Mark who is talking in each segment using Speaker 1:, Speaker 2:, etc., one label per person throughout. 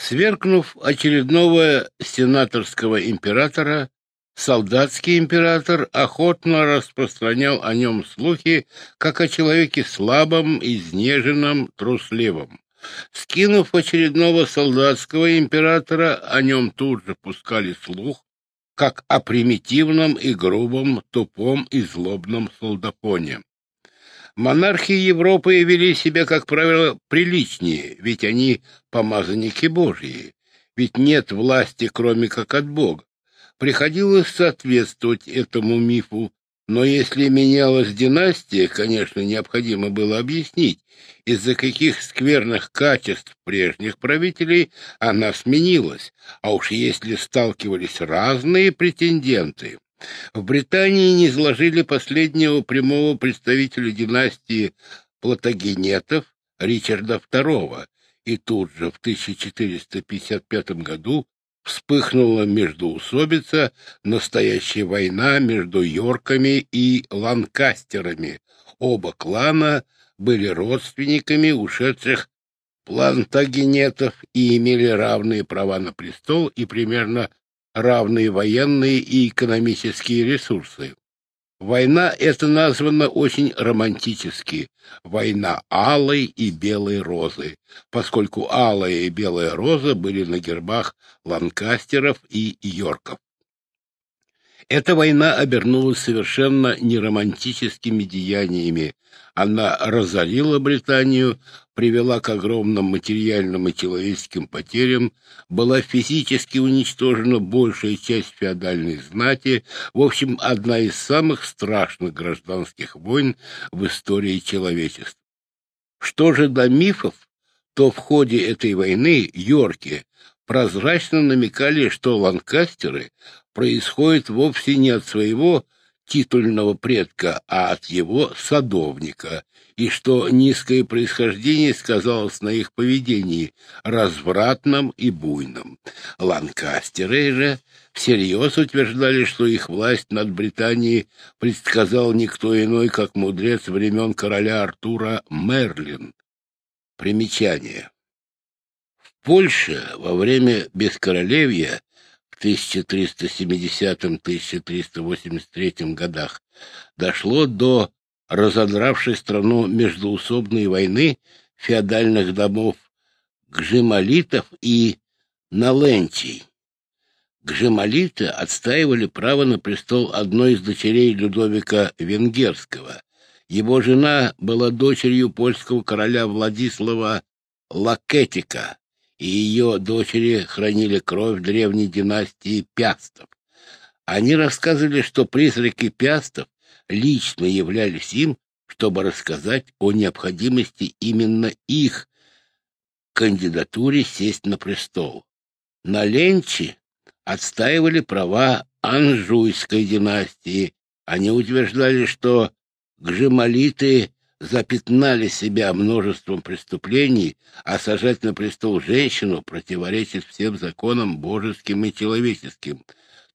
Speaker 1: Свергнув очередного сенаторского императора, солдатский император охотно распространял о нем слухи, как о человеке слабом, изнеженном, трусливом. Скинув очередного солдатского императора, о нем тут же пускали слух, как о примитивном и грубом, тупом и злобном солдапоне. Монархи Европы вели себя, как правило, приличнее, ведь они помазанники Божьи, ведь нет власти, кроме как от Бога. Приходилось соответствовать этому мифу, но если менялась династия, конечно, необходимо было объяснить, из-за каких скверных качеств прежних правителей она сменилась, а уж если сталкивались разные претенденты. В Британии не изложили последнего прямого представителя династии Платагенетов Ричарда II, и тут же в 1455 году вспыхнула междоусобица, настоящая война между Йорками и Ланкастерами. Оба клана были родственниками ушедших плантагенетов и имели равные права на престол и примерно равные военные и экономические ресурсы. Война эта названа очень романтически — война алой и белой розы, поскольку алая и белая роза были на гербах ланкастеров и йорков. Эта война обернулась совершенно неромантическими деяниями. Она разорила Британию, привела к огромным материальным и человеческим потерям, была физически уничтожена большая часть феодальной знати, в общем, одна из самых страшных гражданских войн в истории человечества. Что же до мифов, то в ходе этой войны Йорки прозрачно намекали, что ланкастеры происходит вовсе не от своего титульного предка, а от его садовника, и что низкое происхождение сказалось на их поведении, развратном и буйном. Ланкастеры же всерьез утверждали, что их власть над Британией предсказал никто иной, как мудрец времен короля Артура Мерлин. Примечание. В Польше во время бескоролевья 1370-1383 годах дошло до разодравшей страну междуусобной войны феодальных домов гжималитов и налентий. Гжималиты отстаивали право на престол одной из дочерей Людовика Венгерского. Его жена была дочерью польского короля Владислава Лакетика, и ее дочери хранили кровь древней династии Пястов. Они рассказывали, что призраки Пястов лично являлись им, чтобы рассказать о необходимости именно их кандидатуре сесть на престол. На Ленчи отстаивали права Анжуйской династии. Они утверждали, что гжемалиты запятнали себя множеством преступлений, а сажать на престол женщину противоречит всем законам божеским и человеческим.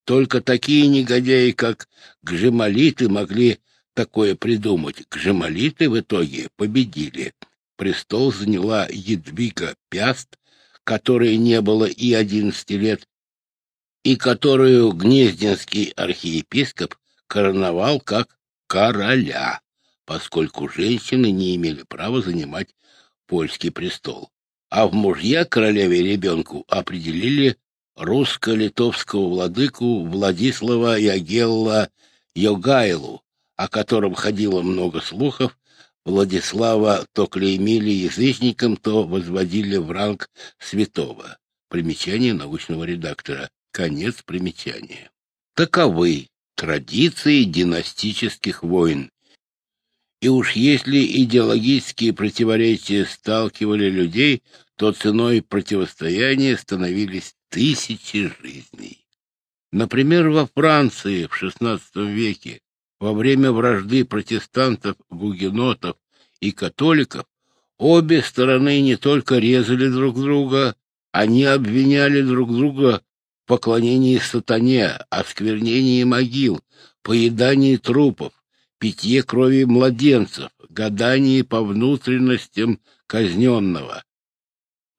Speaker 1: Только такие негодяи, как гжемалиты, могли такое придумать. Гжемалиты в итоге победили. Престол заняла Едвига Пяст, которой не было и одиннадцати лет, и которую гнездинский архиепископ короновал как короля поскольку женщины не имели права занимать польский престол. А в мужья королеве ребенку определили русско-литовского владыку Владислава Ягелла Йогайлу, о котором ходило много слухов, Владислава то клеймили язычником, то возводили в ранг святого. Примечание научного редактора. Конец примечания. Таковы традиции династических войн, и уж если идеологические противоречия сталкивали людей, то ценой противостояния становились тысячи жизней. Например, во Франции в XVI веке во время вражды протестантов, гугенотов и католиков обе стороны не только резали друг друга, они обвиняли друг друга в поклонении сатане, осквернении могил, поедании трупов, питье крови младенцев, гадании по внутренностям казненного.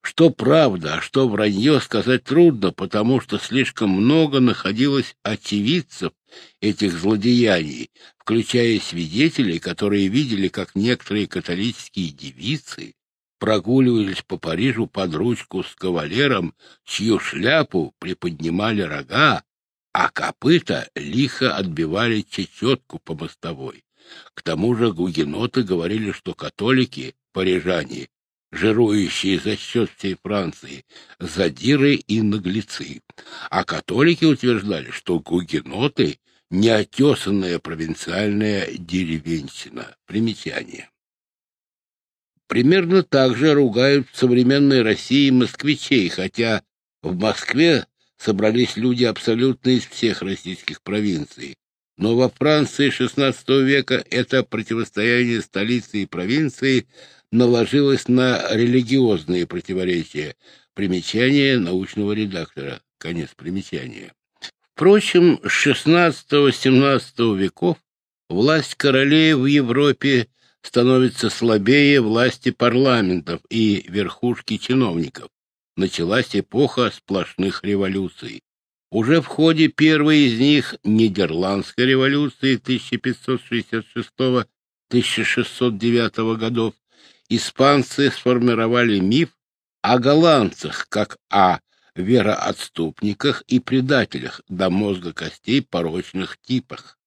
Speaker 1: Что правда, а что вранье, сказать трудно, потому что слишком много находилось очевидцев этих злодеяний, включая свидетелей, которые видели, как некоторые католические девицы прогуливались по Парижу под ручку с кавалером, чью шляпу приподнимали рога, а копыта лихо отбивали чечетку по мостовой. К тому же гугеноты говорили, что католики, парижане, жирующие за счет всей Франции, задиры и наглецы. А католики утверждали, что гугеноты — неотесанная провинциальная деревенщина. Примечание. Примерно так же ругают в современной России москвичей, хотя в Москве собрались люди абсолютно из всех российских провинций. Но во Франции XVI века это противостояние столицы и провинции наложилось на религиозные противоречия. Примечание научного редактора. Конец примечания. Впрочем, с XVI-XVII веков власть королей в Европе становится слабее власти парламентов и верхушки чиновников. Началась эпоха сплошных революций. Уже в ходе первой из них, Нидерландской революции 1566-1609 годов, испанцы сформировали миф о голландцах как о вероотступниках и предателях до мозга костей порочных типах.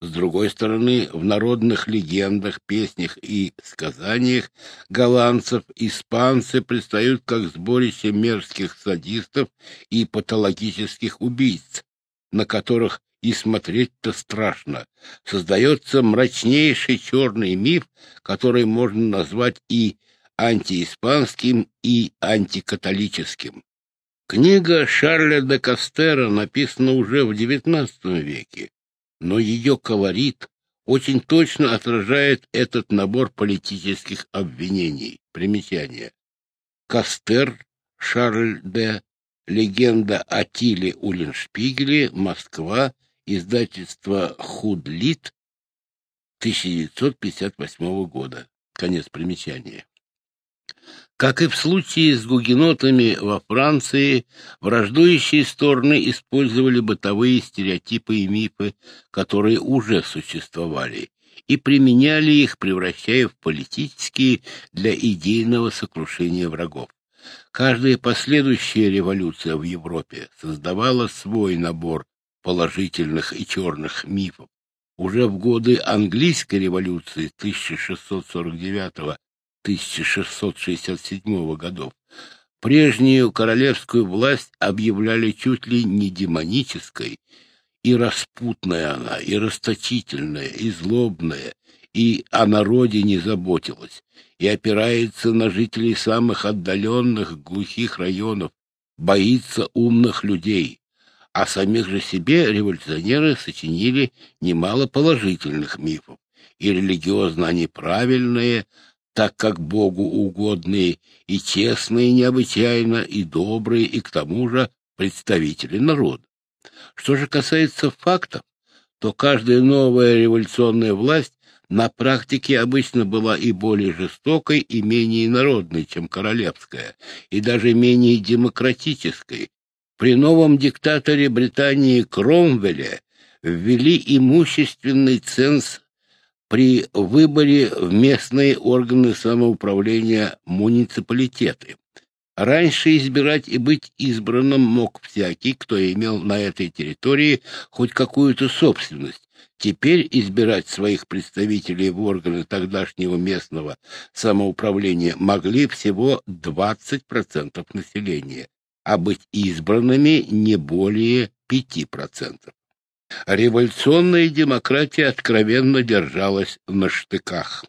Speaker 1: С другой стороны, в народных легендах, песнях и сказаниях голландцев испанцы предстают как сборище мерзких садистов и патологических убийц, на которых и смотреть-то страшно. Создается мрачнейший черный миф, который можно назвать и антииспанским, и антикатолическим. Книга Шарля де Кастера написана уже в XIX веке но ее колорит очень точно отражает этот набор политических обвинений. Примечание. Кастер, Шарль де, легенда о Тиле Уллиншпигеле, Москва, издательство «Худлит», 1958 года. Конец примечания. Как и в случае с гугенотами во Франции, враждующие стороны использовали бытовые стереотипы и мифы, которые уже существовали, и применяли их, превращая в политические для идейного сокрушения врагов. Каждая последующая революция в Европе создавала свой набор положительных и черных мифов. Уже в годы английской революции 1649 1667 годов, прежнюю королевскую власть объявляли чуть ли не демонической, и распутная она, и расточительная, и злобная, и о народе не заботилась, и опирается на жителей самых отдаленных глухих районов, боится умных людей. А самих же себе революционеры сочинили немало положительных мифов, и религиозно они правильные, так как Богу угодные и честные необычайно, и добрые, и к тому же представители народа. Что же касается фактов, то каждая новая революционная власть на практике обычно была и более жестокой, и менее народной, чем королевская, и даже менее демократической. При новом диктаторе Британии Кромвеле ввели имущественный ценз при выборе в местные органы самоуправления муниципалитеты. Раньше избирать и быть избранным мог всякий, кто имел на этой территории хоть какую-то собственность. Теперь избирать своих представителей в органы тогдашнего местного самоуправления могли всего 20% населения, а быть избранными не более 5%. Революционная демократия откровенно держалась на штыках.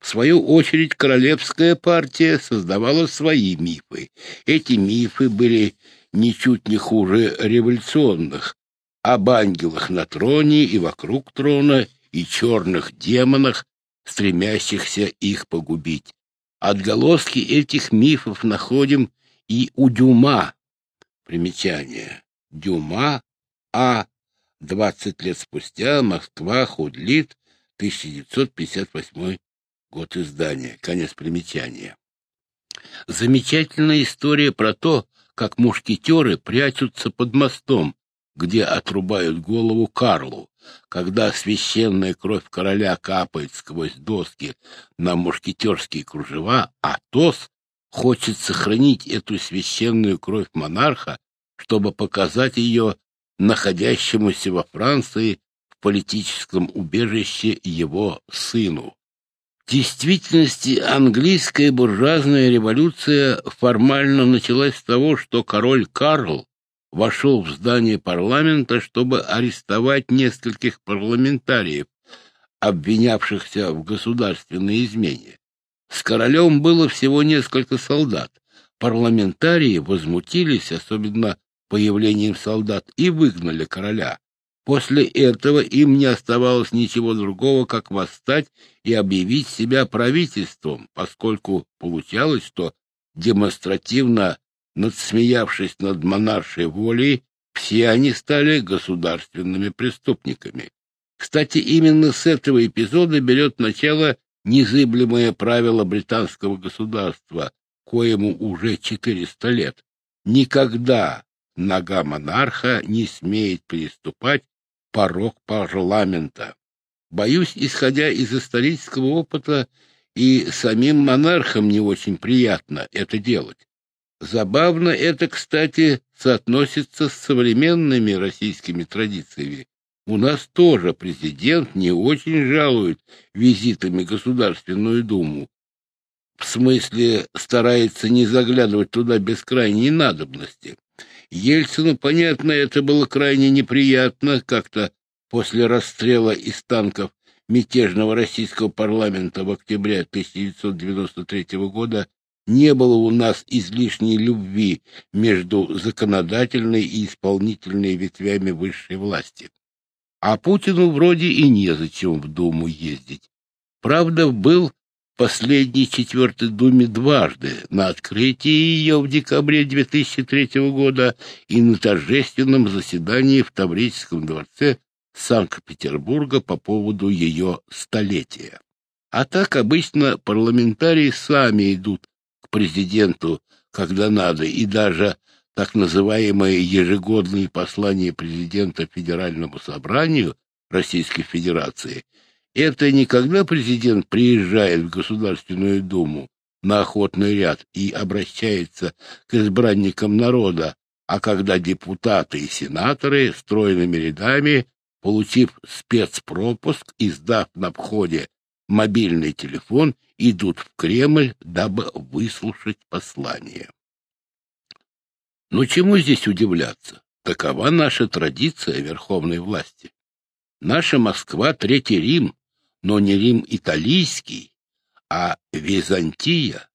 Speaker 1: В свою очередь, королевская партия создавала свои мифы. Эти мифы были ничуть не хуже революционных. Об ангелах на троне и вокруг трона, и черных демонах, стремящихся их погубить. Отголоски этих мифов находим и у Дюма. Примечание. Дюма А. Двадцать лет спустя Москва, Худлит, 1958 год издания. Конец примечания. Замечательная история про то, как мушкетеры прячутся под мостом, где отрубают голову Карлу. Когда священная кровь короля капает сквозь доски на мушкетерские кружева, Атос хочет сохранить эту священную кровь монарха, чтобы показать ее находящемуся во Франции в политическом убежище его сыну. В действительности английская буржуазная революция формально началась с того, что король Карл вошел в здание парламента, чтобы арестовать нескольких парламентариев, обвинявшихся в государственной измене. С королем было всего несколько солдат. Парламентарии возмутились, особенно появлением солдат, и выгнали короля. После этого им не оставалось ничего другого, как восстать и объявить себя правительством, поскольку получалось, что демонстративно надсмеявшись над монаршей волей, все они стали государственными преступниками. Кстати, именно с этого эпизода берет начало незыблемое правило британского государства, коему уже 400 лет. Никогда нога монарха не смеет переступать порог парламента. Боюсь, исходя из исторического опыта, и самим монархам не очень приятно это делать. Забавно это, кстати, соотносится с современными российскими традициями. У нас тоже президент не очень жалует визитами Государственную Думу. В смысле, старается не заглядывать туда без крайней надобности. Ельцину, понятно, это было крайне неприятно, как-то после расстрела из танков мятежного российского парламента в октябре 1993 года не было у нас излишней любви между законодательной и исполнительной ветвями высшей власти. А Путину вроде и незачем в Думу ездить. Правда, был последней четвертой Думе дважды, на открытии ее в декабре 2003 года и на торжественном заседании в Таврическом дворце Санкт-Петербурга по поводу ее столетия. А так обычно парламентарии сами идут к президенту, когда надо, и даже так называемые ежегодные послания президента Федеральному собранию Российской Федерации это не когда президент приезжает в Государственную Думу на охотный ряд и обращается к избранникам народа, а когда депутаты и сенаторы стройными рядами, получив спецпропуск и сдав на входе мобильный телефон, идут в Кремль, дабы выслушать послание. Но чему здесь удивляться? Такова наша традиция верховной власти. Наша Москва — Третий Рим, но не Рим италийский, а Византия.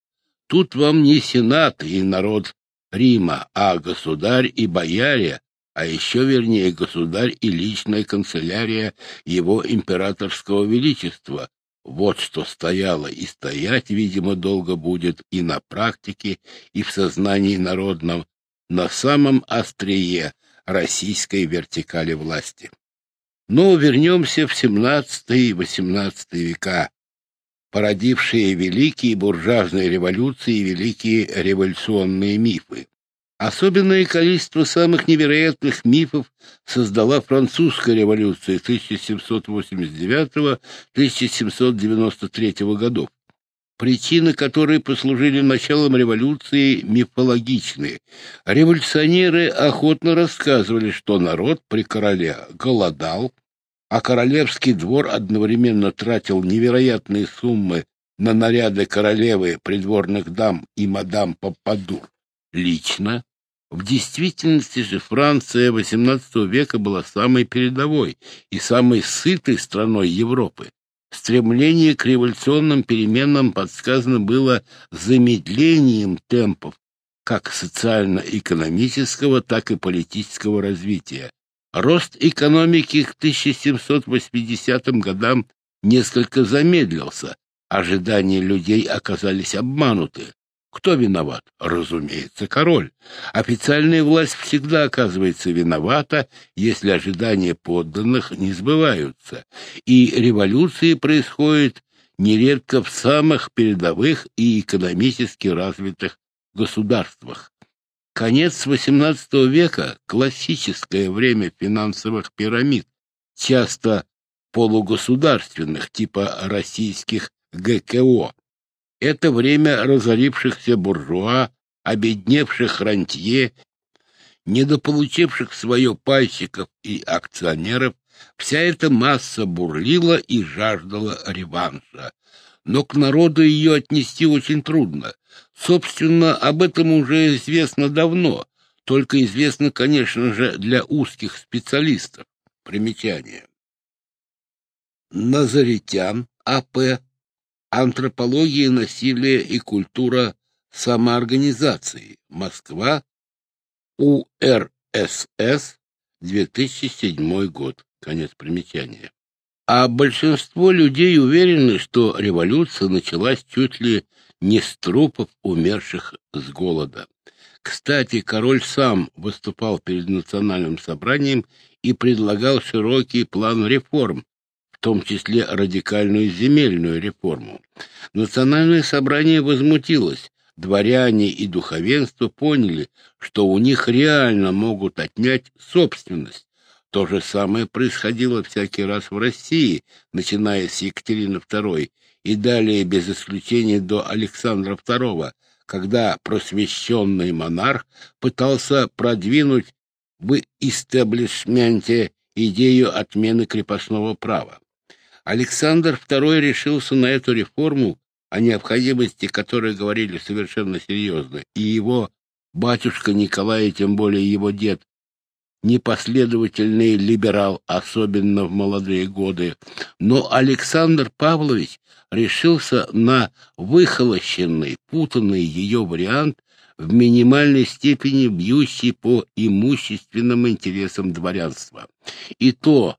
Speaker 1: Тут вам не сенат и народ Рима, а государь и бояре, а еще вернее государь и личная канцелярия его императорского величества. Вот что стояло и стоять, видимо, долго будет и на практике, и в сознании народном, на самом острие российской вертикали власти. Но вернемся в XVII и XVIII века, породившие великие буржуазные революции и великие революционные мифы. Особенное количество самых невероятных мифов создала французская революция 1789-1793 годов. Причины, которые послужили началом революции, мифологичны. Революционеры охотно рассказывали, что народ при короле голодал, а королевский двор одновременно тратил невероятные суммы на наряды королевы, придворных дам и мадам Попадур лично. В действительности же Франция XVIII века была самой передовой и самой сытой страной Европы. Стремление к революционным переменам подсказано было замедлением темпов как социально-экономического, так и политического развития. Рост экономики к 1780 годам несколько замедлился, ожидания людей оказались обмануты. Кто виноват? Разумеется, король. Официальная власть всегда оказывается виновата, если ожидания подданных не сбываются. И революции происходят нередко в самых передовых и экономически развитых государствах. Конец XVIII века – классическое время финансовых пирамид, часто полугосударственных, типа российских ГКО. Это время разорившихся буржуа, обедневших рантье, недополучивших свое пальчиков и акционеров, вся эта масса бурлила и жаждала реванша. Но к народу ее отнести очень трудно. Собственно, об этом уже известно давно, только известно, конечно же, для узких специалистов. Примечание. Назаритян, А.П. Антропология насилия и культура самоорганизации. Москва. УРСС. 2007 год. Конец примечания. А большинство людей уверены, что революция началась чуть ли не с трупов умерших с голода. Кстати, король сам выступал перед национальным собранием и предлагал широкий план реформ, в том числе радикальную земельную реформу. Национальное собрание возмутилось. Дворяне и духовенство поняли, что у них реально могут отнять собственность. То же самое происходило всякий раз в России, начиная с Екатерины II и далее без исключения до Александра II, когда просвещенный монарх пытался продвинуть в истеблишменте идею отмены крепостного права. Александр II решился на эту реформу, о необходимости которой говорили совершенно серьезно, и его батюшка Николай, тем более его дед, непоследовательный либерал, особенно в молодые годы. Но Александр Павлович решился на выхолощенный, путанный ее вариант, в минимальной степени бьющий по имущественным интересам дворянства. И то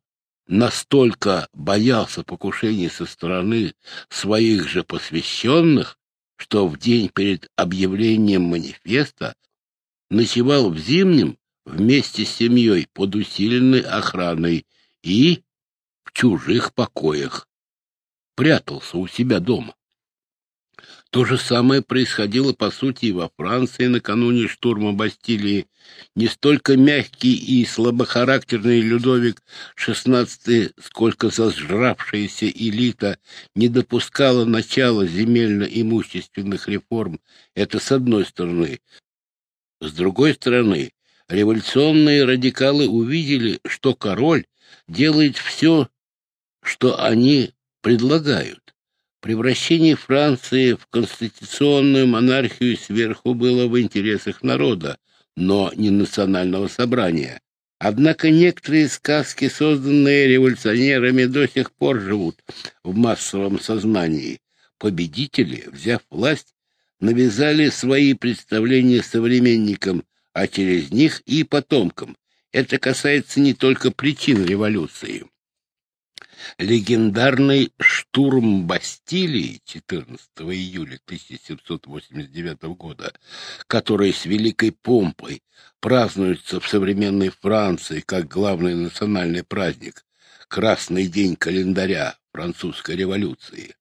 Speaker 1: настолько боялся покушений со стороны своих же посвященных, что в день перед объявлением манифеста ночевал в Зимнем вместе с семьей под усиленной охраной и в чужих покоях. Прятался у себя дома. То же самое происходило, по сути, и во Франции накануне штурма Бастилии. Не столько мягкий и слабохарактерный Людовик XVI, сколько зажравшаяся элита не допускала начала земельно-имущественных реформ. Это с одной стороны. С другой стороны, революционные радикалы увидели, что король делает все, что они предлагают. Превращение Франции в конституционную монархию сверху было в интересах народа, но не национального собрания. Однако некоторые сказки, созданные революционерами, до сих пор живут в массовом сознании. Победители, взяв власть, навязали свои представления современникам, а через них и потомкам. Это касается не только причин революции. Легендарный штурм Бастилии 14 июля 1789 года, который с великой помпой празднуется в современной Франции как главный национальный праздник, красный день календаря французской революции.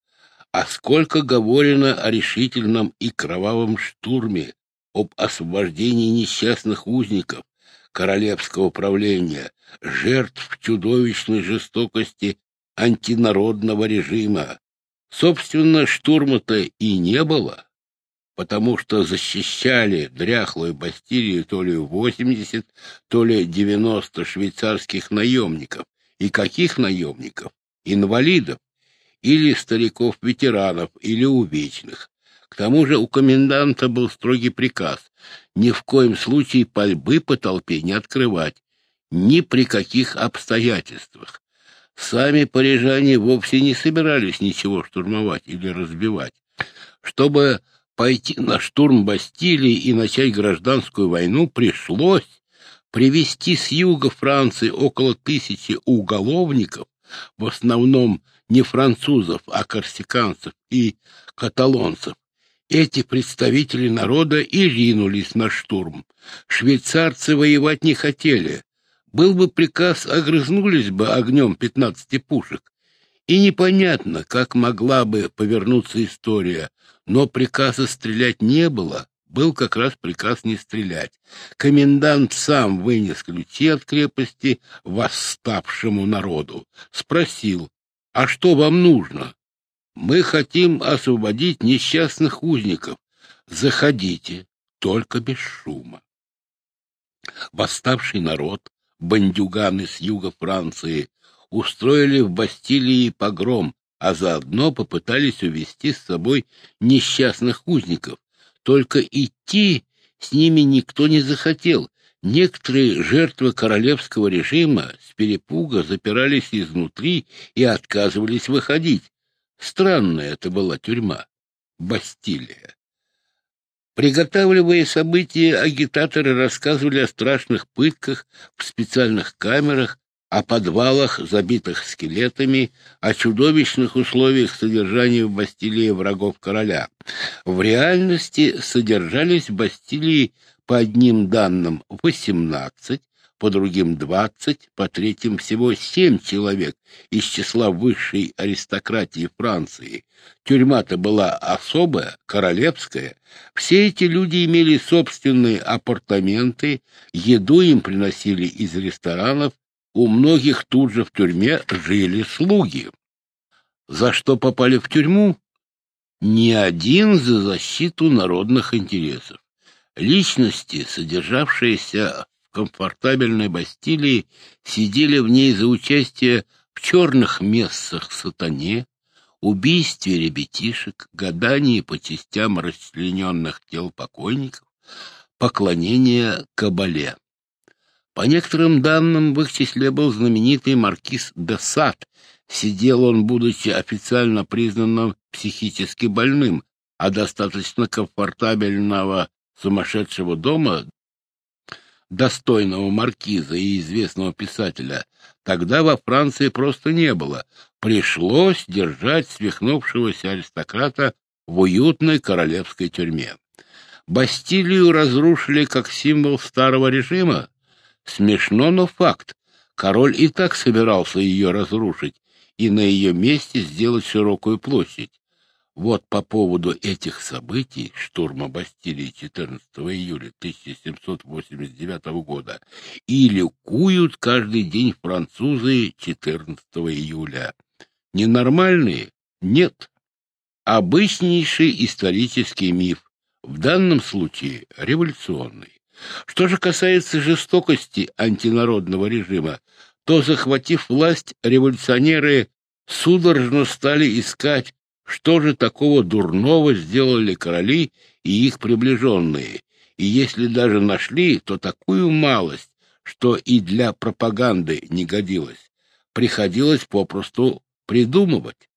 Speaker 1: А сколько говорено о решительном и кровавом штурме, об освобождении несчастных узников королевского правления, жертв чудовищной жестокости антинародного режима. Собственно, штурма-то и не было, потому что защищали дряхлую Бастилию то ли 80, то ли 90 швейцарских наемников. И каких наемников? Инвалидов или стариков-ветеранов, или увечных. К тому же у коменданта был строгий приказ ни в коем случае пальбы по толпе не открывать, ни при каких обстоятельствах. Сами парижане вовсе не собирались ничего штурмовать или разбивать. Чтобы пойти на штурм Бастилии и начать гражданскую войну, пришлось привести с юга Франции около тысячи уголовников, в основном не французов, а корсиканцев и каталонцев. Эти представители народа и ринулись на штурм. Швейцарцы воевать не хотели, был бы приказ, огрызнулись бы огнем пятнадцати пушек. И непонятно, как могла бы повернуться история, но приказа стрелять не было, был как раз приказ не стрелять. Комендант сам вынес ключи от крепости восставшему народу. Спросил, а что вам нужно? Мы хотим освободить несчастных узников. Заходите, только без шума. Восставший народ, бандюганы с юга Франции, устроили в Бастилии погром, а заодно попытались увести с собой несчастных узников. Только идти с ними никто не захотел. Некоторые жертвы королевского режима с перепуга запирались изнутри и отказывались выходить. Странная это была тюрьма, Бастилия. Приготавливая события, агитаторы рассказывали о страшных пытках в специальных камерах, о подвалах, забитых скелетами, о чудовищных условиях содержания в Бастилии врагов короля. В реальности содержались в Бастилии по одним данным 18, по другим 20, по третьим всего 7 человек из числа высшей аристократии Франции. Тюрьма-то была особая, королевская. Все эти люди имели собственные апартаменты, еду им приносили из ресторанов, у многих тут же в тюрьме жили слуги. За что попали в тюрьму? Ни один за защиту народных интересов. Личности, содержавшиеся комфортабельной Бастилии, сидели в ней за участие в черных мессах сатане, убийстве ребятишек, гадании по частям расчлененных тел покойников, поклонение кабале. По некоторым данным, в их числе был знаменитый маркиз де Сад. Сидел он, будучи официально признанным психически больным, а достаточно комфортабельного сумасшедшего дома, достойного маркиза и известного писателя, тогда во Франции просто не было. Пришлось держать свихнувшегося аристократа в уютной королевской тюрьме. Бастилию разрушили как символ старого режима, Смешно, но факт. Король и так собирался ее разрушить и на ее месте сделать широкую площадь. Вот по поводу этих событий, штурма Бастилии 14 июля 1789 года, и ликуют каждый день французы 14 июля. Ненормальные? Нет. Обычнейший исторический миф, в данном случае революционный. Что же касается жестокости антинародного режима, то, захватив власть, революционеры судорожно стали искать, что же такого дурного сделали короли и их приближенные, и если даже нашли, то такую малость, что и для пропаганды не годилось. Приходилось попросту придумывать.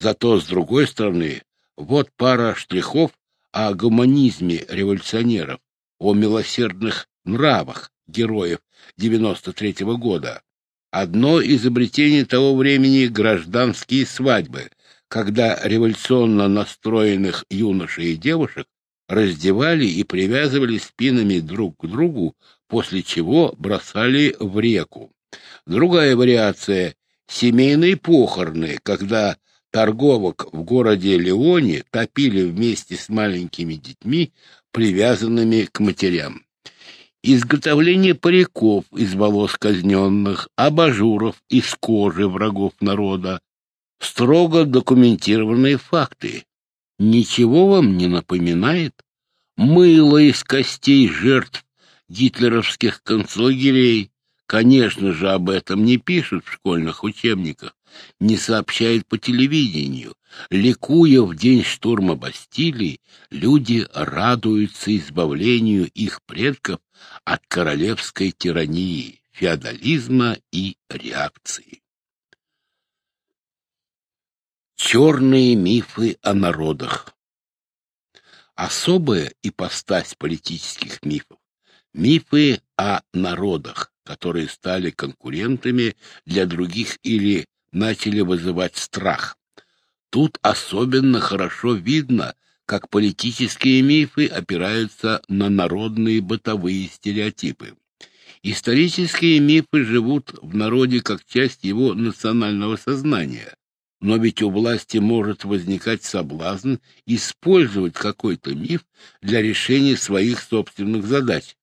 Speaker 1: Зато, с другой стороны, вот пара штрихов о гуманизме революционеров о милосердных нравах героев 93-го года. Одно изобретение того времени — гражданские свадьбы, когда революционно настроенных юношей и девушек раздевали и привязывали спинами друг к другу, после чего бросали в реку. Другая вариация — семейные похороны, когда торговок в городе Леоне топили вместе с маленькими детьми, привязанными к матерям. Изготовление париков из волос казненных, абажуров из кожи врагов народа, строго документированные факты. Ничего вам не напоминает? Мыло из костей жертв гитлеровских концлагерей. Конечно же, об этом не пишут в школьных учебниках, не сообщают по телевидению. Ликуя в день штурма Бастилии, люди радуются избавлению их предков от королевской тирании, феодализма и реакции. Черные мифы о народах Особая ипостась политических мифов — мифы о народах, которые стали конкурентами для других или начали вызывать страх. Тут особенно хорошо видно, как политические мифы опираются на народные бытовые стереотипы. Исторические мифы живут в народе как часть его национального сознания. Но ведь у власти может возникать соблазн использовать какой-то миф для решения своих собственных задач.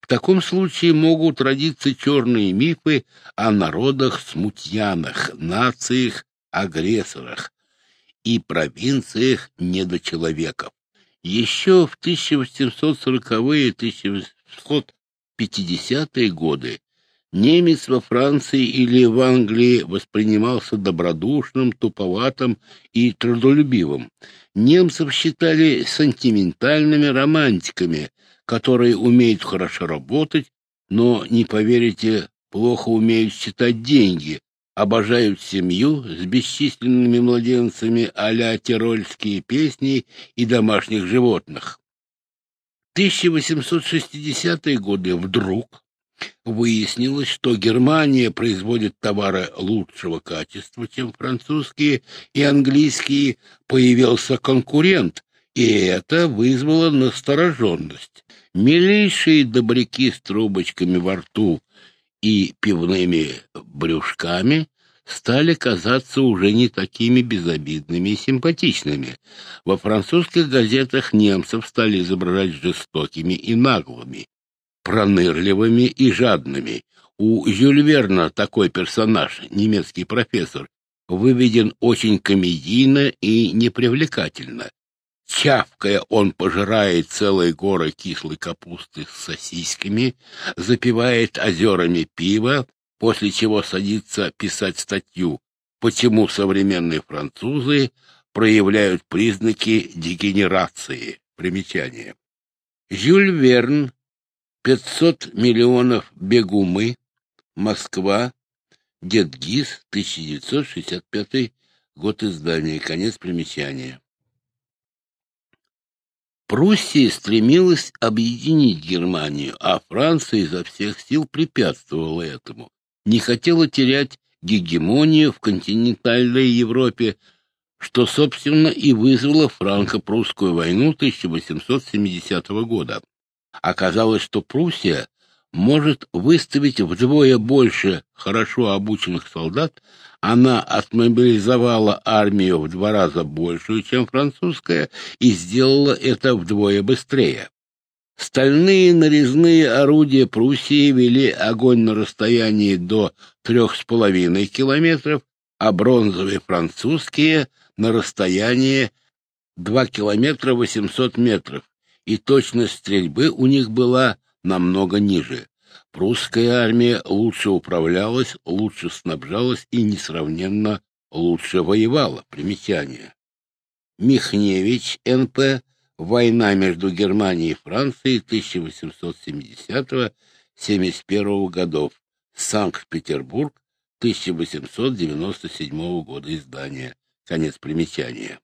Speaker 1: В таком случае могут родиться черные мифы о народах-смутьянах, нациях-агрессорах и провинциях-недочеловеков. Еще в 1840-е 1850-е годы Немец во Франции или в Англии воспринимался добродушным, туповатым и трудолюбивым. Немцев считали сентиментальными романтиками, которые умеют хорошо работать, но, не поверите, плохо умеют считать деньги, обожают семью с бесчисленными младенцами а-ля тирольские песни и домашних животных. 1860-е годы вдруг Выяснилось, что Германия производит товары лучшего качества, чем французские и английские. Появился конкурент, и это вызвало настороженность. Милейшие добряки с трубочками во рту и пивными брюшками стали казаться уже не такими безобидными и симпатичными. Во французских газетах немцев стали изображать жестокими и наглыми пронырливыми и жадными. У Жюль Верна такой персонаж, немецкий профессор, выведен очень комедийно и непривлекательно. Чавкая, он пожирает целые горы кислой капусты с сосисками, запивает озерами пива, после чего садится писать статью «Почему современные французы проявляют признаки дегенерации». Примечание. Жюль Верн 500 миллионов бегумы, Москва, Дед Гиз, 1965 год издания, конец примечания. Пруссия стремилась объединить Германию, а Франция изо всех сил препятствовала этому. Не хотела терять гегемонию в континентальной Европе, что, собственно, и вызвало франко-прусскую войну 1870 года. Оказалось, что Пруссия может выставить вдвое больше хорошо обученных солдат, она отмобилизовала армию в два раза большую, чем французская, и сделала это вдвое быстрее. Стальные нарезные орудия Пруссии вели огонь на расстоянии до трех с половиной километров, а бронзовые французские на расстоянии два километра восемьсот метров, и точность стрельбы у них была намного ниже. Прусская армия лучше управлялась, лучше снабжалась и несравненно лучше воевала. Примечание. Михневич, Н.П. Война между Германией и Францией 1870-71 годов. Санкт-Петербург, 1897 года издания. Конец примечания.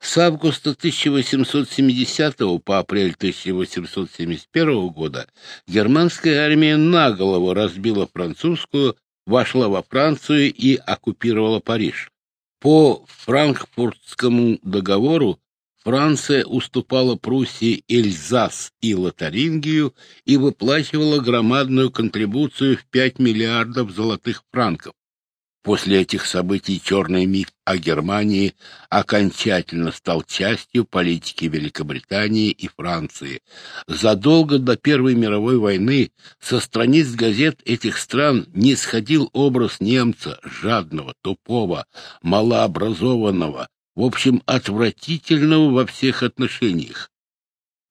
Speaker 1: С августа 1870 по апрель 1871 года германская армия наголову разбила французскую, вошла во Францию и оккупировала Париж. По Франкфуртскому договору Франция уступала Пруссии Эльзас и Лотарингию и выплачивала громадную контрибуцию в 5 миллиардов золотых франков. После этих событий черный миф о Германии окончательно стал частью политики Великобритании и Франции. Задолго до Первой мировой войны со страниц газет этих стран не сходил образ немца, жадного, тупого, малообразованного, в общем, отвратительного во всех отношениях.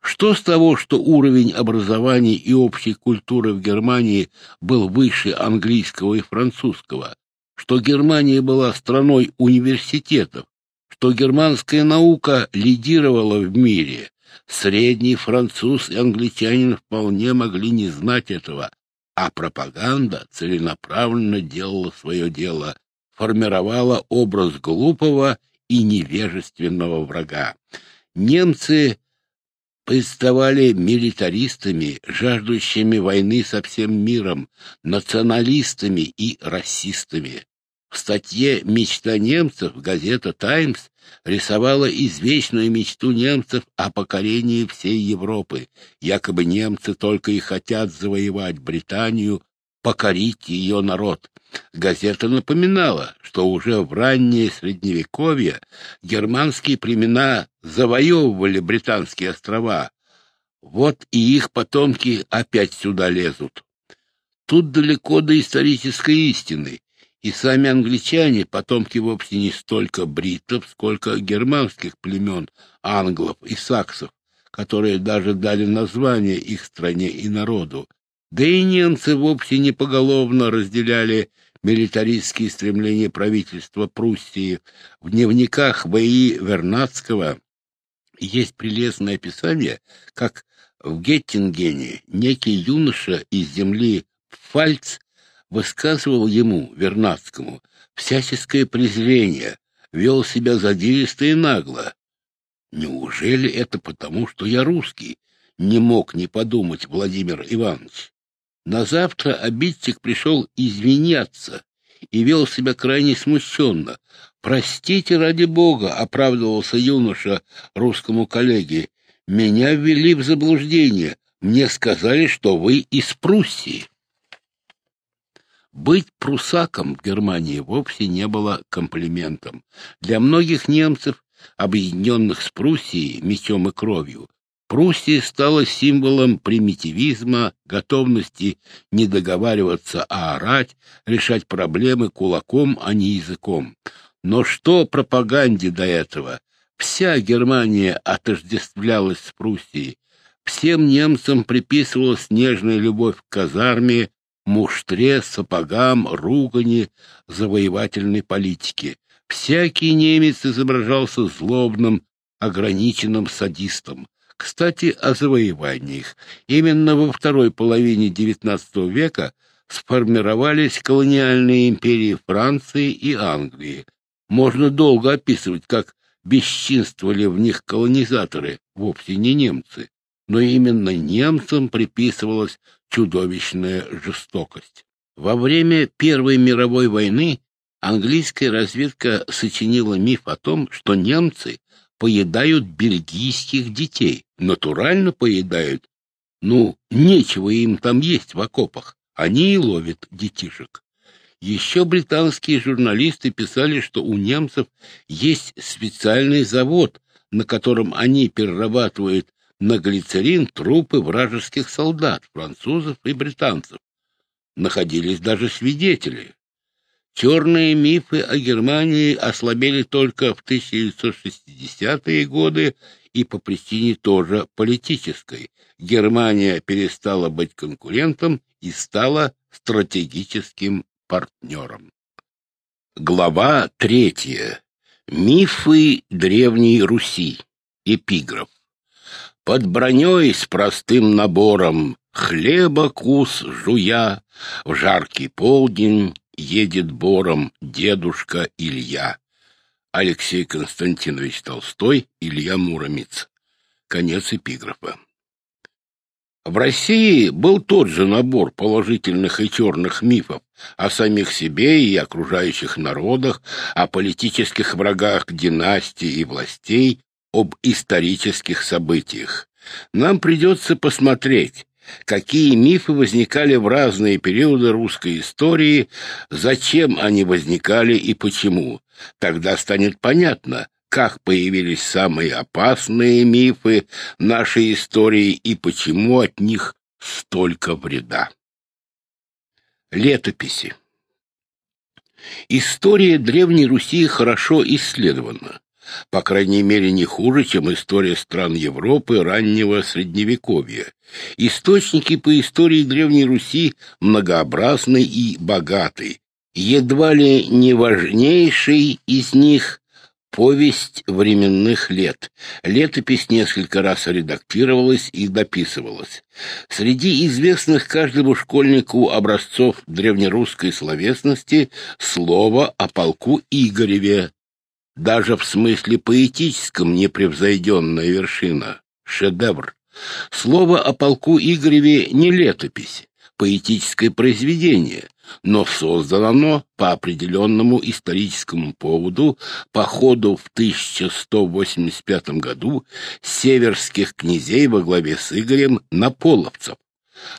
Speaker 1: Что с того, что уровень образования и общей культуры в Германии был выше английского и французского? Что Германия была страной университетов, что германская наука лидировала в мире. Средний француз и англичанин вполне могли не знать этого, а пропаганда целенаправленно делала свое дело, формировала образ глупого и невежественного врага. Немцы представали милитаристами, жаждущими войны со всем миром, националистами и расистами. В статье «Мечта немцев» газета «Таймс» рисовала извечную мечту немцев о покорении всей Европы. Якобы немцы только и хотят завоевать Британию, покорить ее народ. Газета напоминала, что уже в раннее Средневековье германские племена завоевывали британские острова. Вот и их потомки опять сюда лезут. Тут далеко до исторической истины, и сами англичане — потомки вовсе не столько бритов, сколько германских племен, англов и саксов, которые даже дали название их стране и народу. Да и немцы вовсе не поголовно разделяли милитаристские стремления правительства Пруссии. В дневниках В.И. Вернадского есть прелестное описание, как в Геттингене некий юноша из земли Фальц высказывал ему, Вернадскому, всяческое презрение, вел себя задиристо и нагло. Неужели это потому, что я русский? Не мог не подумать Владимир Иванович. На завтра обидчик пришел извиняться и вел себя крайне смущенно. «Простите, ради бога», — оправдывался юноша русскому коллеге, — «меня ввели в заблуждение. Мне сказали, что вы из Пруссии». Быть прусаком в Германии вовсе не было комплиментом. Для многих немцев, объединенных с Пруссией мечом и кровью, Пруссия стала символом примитивизма, готовности не договариваться, а орать, решать проблемы кулаком, а не языком. Но что пропаганде до этого? Вся Германия отождествлялась с Пруссией. Всем немцам приписывалась нежная любовь к казарме, муштре, сапогам, ругани, завоевательной политике. Всякий немец изображался злобным, ограниченным садистом. Кстати, о завоеваниях. Именно во второй половине XIX века сформировались колониальные империи Франции и Англии. Можно долго описывать, как бесчинствовали в них колонизаторы, вовсе не немцы, но именно немцам приписывалась чудовищная жестокость. Во время Первой мировой войны английская разведка сочинила миф о том, что немцы поедают бельгийских детей. Натурально поедают. Ну, нечего им там есть в окопах. Они и ловят детишек. Еще британские журналисты писали, что у немцев есть специальный завод, на котором они перерабатывают на глицерин трупы вражеских солдат, французов и британцев. Находились даже свидетели. Черные мифы о Германии ослабели только в 1960-е годы и по причине тоже политической. Германия перестала быть конкурентом и стала стратегическим партнером. Глава третья. Мифы Древней Руси. Эпиграф под броней с простым набором, хлеба кус жуя, в жаркий полдень едет бором дедушка Илья. Алексей Константинович Толстой, Илья Муромец. Конец эпиграфа. В России был тот же набор положительных и черных мифов о самих себе и окружающих народах, о политических врагах династий и властей, об исторических событиях. Нам придется посмотреть, какие мифы возникали в разные периоды русской истории, зачем они возникали и почему. Тогда станет понятно, как появились самые опасные мифы нашей истории и почему от них столько вреда. Летописи История Древней Руси хорошо исследована по крайней мере, не хуже, чем история стран Европы раннего Средневековья. Источники по истории Древней Руси многообразны и богаты. Едва ли не важнейший из них повесть временных лет. Летопись несколько раз редактировалась и дописывалась. Среди известных каждому школьнику образцов древнерусской словесности слово о полку Игореве, даже в смысле поэтическом непревзойденная вершина, шедевр. Слово о полку Игореве не летопись, поэтическое произведение, но создано оно по определенному историческому поводу по ходу в 1185 году северских князей во главе с Игорем на половцев.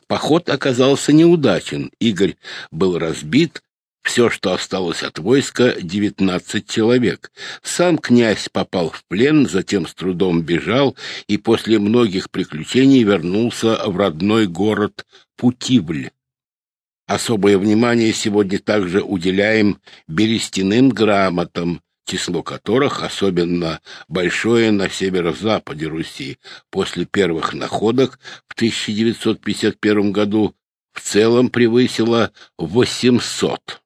Speaker 1: Поход оказался неудачен. Игорь был разбит, все, что осталось от войска, девятнадцать человек. Сам князь попал в плен, затем с трудом бежал и после многих приключений вернулся в родной город Путивль. Особое внимание сегодня также уделяем берестяным грамотам, число которых особенно большое на северо-западе Руси. После первых находок в 1951 году в целом превысило 800.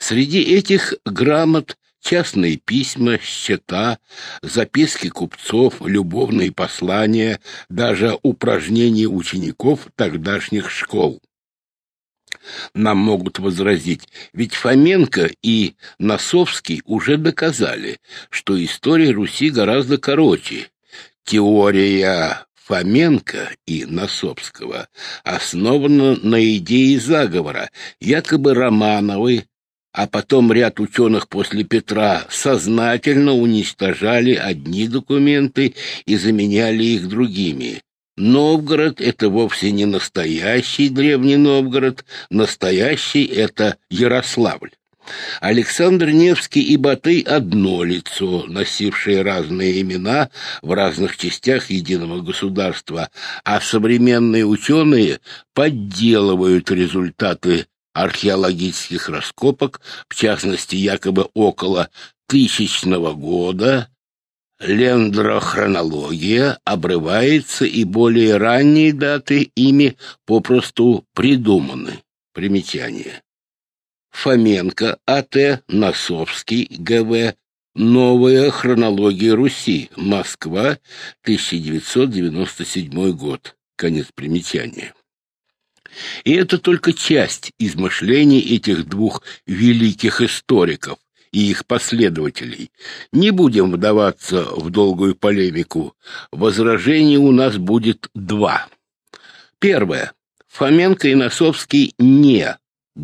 Speaker 1: Среди этих грамот частные письма, счета, записки купцов, любовные послания, даже упражнения учеников тогдашних школ. Нам могут возразить, ведь Фоменко и Носовский уже доказали, что история Руси гораздо короче. Теория Фоменко и Носовского основана на идее заговора. Якобы Романовы, а потом ряд ученых после Петра сознательно уничтожали одни документы и заменяли их другими. Новгород — это вовсе не настоящий древний Новгород, настоящий — это Ярославль. Александр Невский и Батый — одно лицо, носившее разные имена в разных частях единого государства, а современные ученые подделывают результаты археологических раскопок, в частности, якобы около тысячного года, Лендрохронология обрывается, и более ранние даты ими попросту придуманы. Примечание. Фоменко А.Т., Носовский Г.В., Новая хронология Руси, Москва, 1997 год. Конец примечания. И это только часть измышлений этих двух великих историков, и их последователей. Не будем вдаваться в долгую полемику. Возражений у нас будет два. Первое. Фоменко и Носовский не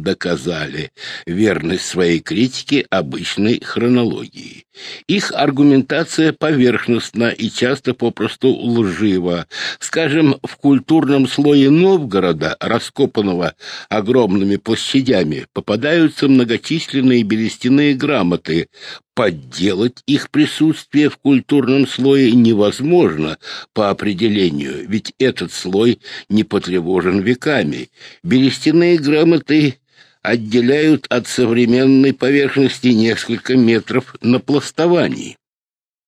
Speaker 1: доказали верность своей критике обычной хронологии. Их аргументация поверхностна и часто попросту лжива. Скажем, в культурном слое Новгорода, раскопанного огромными площадями, попадаются многочисленные берестяные грамоты. Подделать их присутствие в культурном слое невозможно по определению, ведь этот слой не потревожен веками. Берестяные грамоты отделяют от современной поверхности несколько метров на пластовании.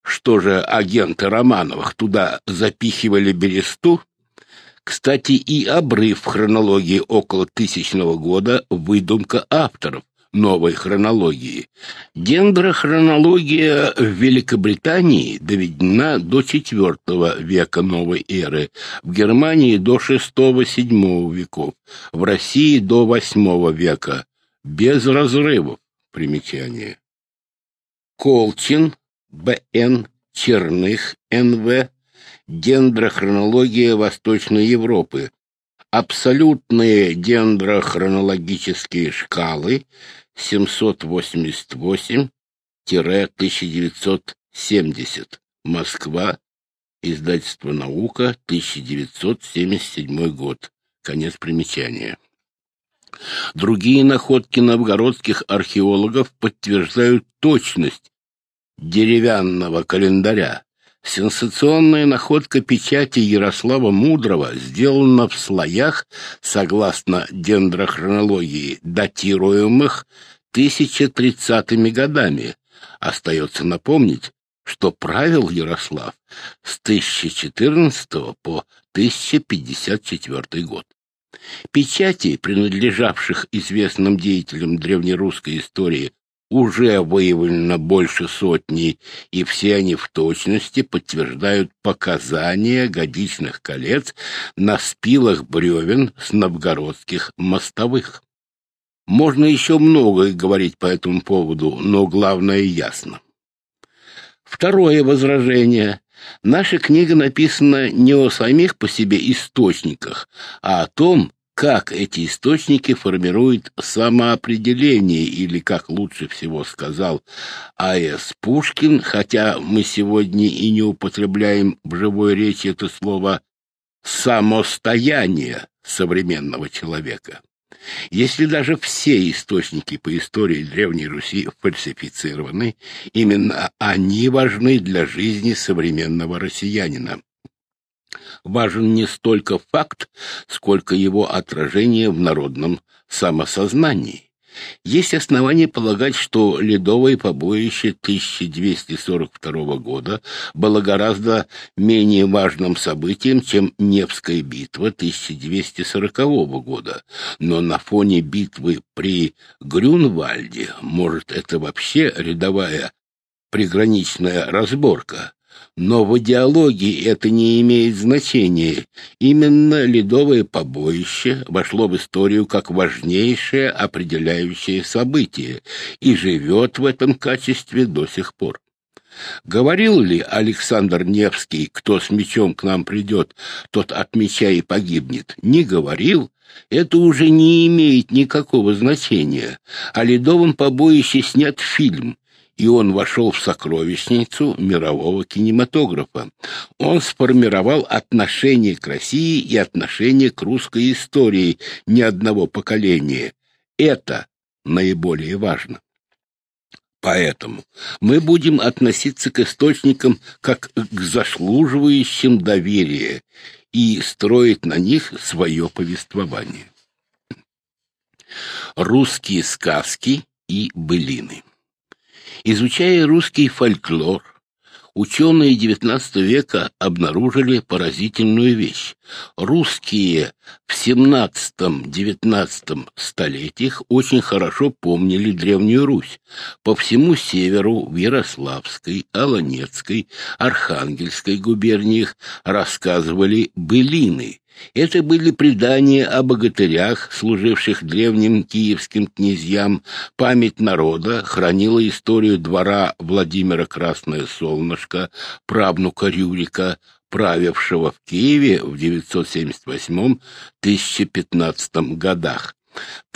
Speaker 1: Что же агенты Романовых туда запихивали бересту? Кстати, и обрыв в хронологии около тысячного года – выдумка авторов новой хронологии. Дендрохронология в Великобритании доведена до IV века новой эры, в Германии до VI-VII веков, в России до VIII века, без разрывов. Примечание. Колчин, Б.Н., Черных, Н.В., Дендрохронология Восточной Европы, абсолютные дендрохронологические шкалы 788-1970. Москва. Издательство «Наука», 1977 год. Конец примечания. Другие находки новгородских археологов подтверждают точность деревянного календаря. Сенсационная находка печати Ярослава Мудрого сделана в слоях, согласно дендрохронологии, датируемых 1030-ми годами. Остается напомнить, что правил Ярослав с 1014 по 1054 год. Печати, принадлежавших известным деятелям древнерусской истории уже выявлено больше сотни, и все они в точности подтверждают показания годичных колец на спилах бревен с новгородских мостовых. Можно еще многое говорить по этому поводу, но главное ясно. Второе возражение. Наша книга написана не о самих по себе источниках, а о том, как эти источники формируют самоопределение, или, как лучше всего сказал А.С. Пушкин, хотя мы сегодня и не употребляем в живой речи это слово «самостояние», современного человека. Если даже все источники по истории Древней Руси фальсифицированы, именно они важны для жизни современного россиянина. Важен не столько факт, сколько его отражение в народном самосознании. Есть основания полагать, что ледовое побоище 1242 года было гораздо менее важным событием, чем Невская битва 1240 года. Но на фоне битвы при Грюнвальде, может, это вообще рядовая приграничная разборка, но в идеологии это не имеет значения. Именно ледовое побоище вошло в историю как важнейшее определяющее событие и живет в этом качестве до сих пор. Говорил ли Александр Невский, кто с мечом к нам придет, тот от меча и погибнет? Не говорил. Это уже не имеет никакого значения. О ледовом побоище снят фильм, и он вошел в сокровищницу мирового кинематографа. Он сформировал отношение к России и отношение к русской истории ни одного поколения. Это наиболее важно. Поэтому мы будем относиться к источникам как к заслуживающим доверия и строить на них свое повествование. Русские сказки и былины Изучая русский фольклор, ученые XIX века обнаружили поразительную вещь. Русские в XVII-XIX столетиях очень хорошо помнили Древнюю Русь. По всему северу, в Ярославской, Аланецкой, Архангельской губерниях рассказывали былины, это были предания о богатырях, служивших древним киевским князьям. Память народа хранила историю двора Владимира Красное Солнышко, правнука Рюрика, правившего в Киеве в 978-1015 годах.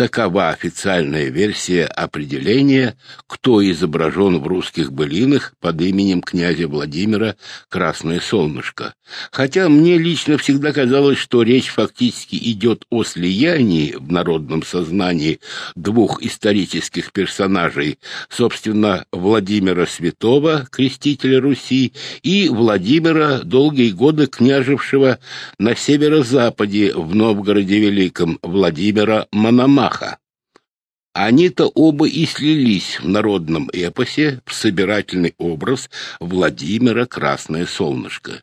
Speaker 1: Такова официальная версия определения, кто изображен в русских былинах под именем князя Владимира Красное Солнышко. Хотя мне лично всегда казалось, что речь фактически идет о слиянии в народном сознании двух исторических персонажей, собственно, Владимира Святого, крестителя Руси, и Владимира, долгие годы княжившего на северо-западе в Новгороде Великом, Владимира Монарха. Мономаха. Они-то оба и слились в народном эпосе в собирательный образ Владимира Красное Солнышко.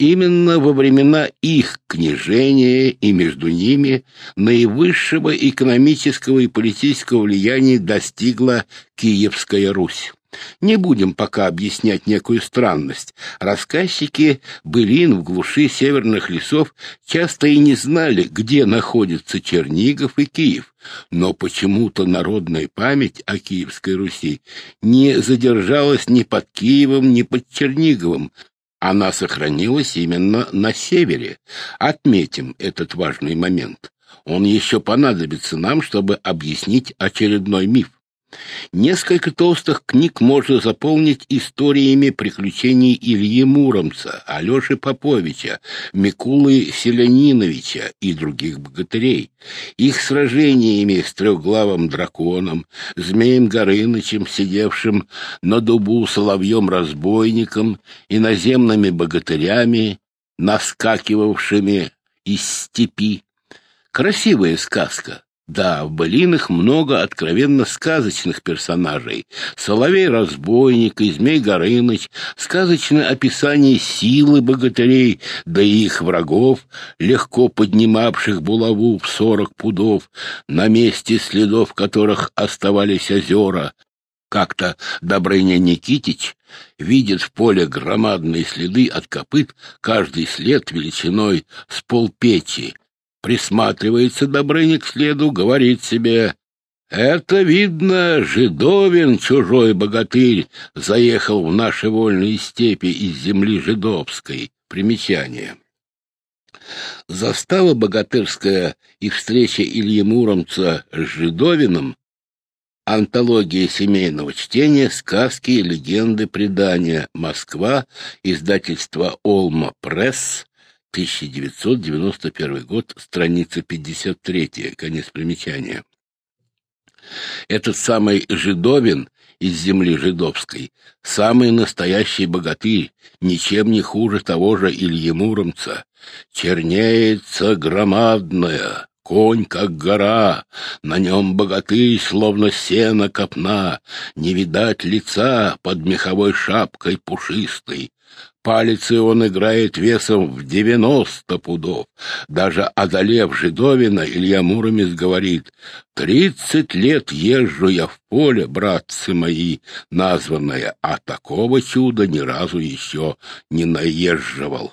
Speaker 1: Именно во времена их княжения и между ними наивысшего экономического и политического влияния достигла Киевская Русь. Не будем пока объяснять некую странность. Рассказчики былин в глуши северных лесов часто и не знали, где находятся Чернигов и Киев, но почему-то народная память о Киевской Руси не задержалась ни под Киевом, ни под Черниговым. Она сохранилась именно на севере. Отметим этот важный момент. Он еще понадобится нам, чтобы объяснить очередной миф. Несколько толстых книг можно заполнить историями приключений Ильи Муромца, Алеши Поповича, Микулы Селяниновича и других богатырей, их сражениями с трехглавым драконом, Змеем Горынычем, сидевшим на дубу соловьем-разбойником, иноземными богатырями, наскакивавшими из степи. Красивая сказка, да, в былинах много откровенно сказочных персонажей. Соловей-разбойник и Змей Горыныч, сказочное описание силы богатырей, да и их врагов, легко поднимавших булаву в сорок пудов, на месте следов которых оставались озера. Как-то Добрыня Никитич видит в поле громадные следы от копыт, каждый след величиной с полпечи. Присматривается Добрыня к следу, говорит себе, «Это, видно, жидовин чужой богатырь заехал в наши вольные степи из земли жидовской». Примечание. Застава богатырская и встреча Ильи Муромца с Жидовиным Антология семейного чтения, сказки, легенды, предания. Москва. Издательство «Олма Пресс». 1991 год, страница 53, конец примечания. Этот самый Жидовин из земли жидовской, самый настоящий богатырь, ничем не хуже того же Ильи Муромца. Чернеется громадная, конь как гора, на нем богатырь, словно сено копна, не видать лица под меховой шапкой пушистой. Палицы он играет весом в девяносто пудов. Даже одолев Жидовина, Илья Муромец говорит, «Тридцать лет езжу я в поле, братцы мои, названное, а такого чуда ни разу еще не наезживал».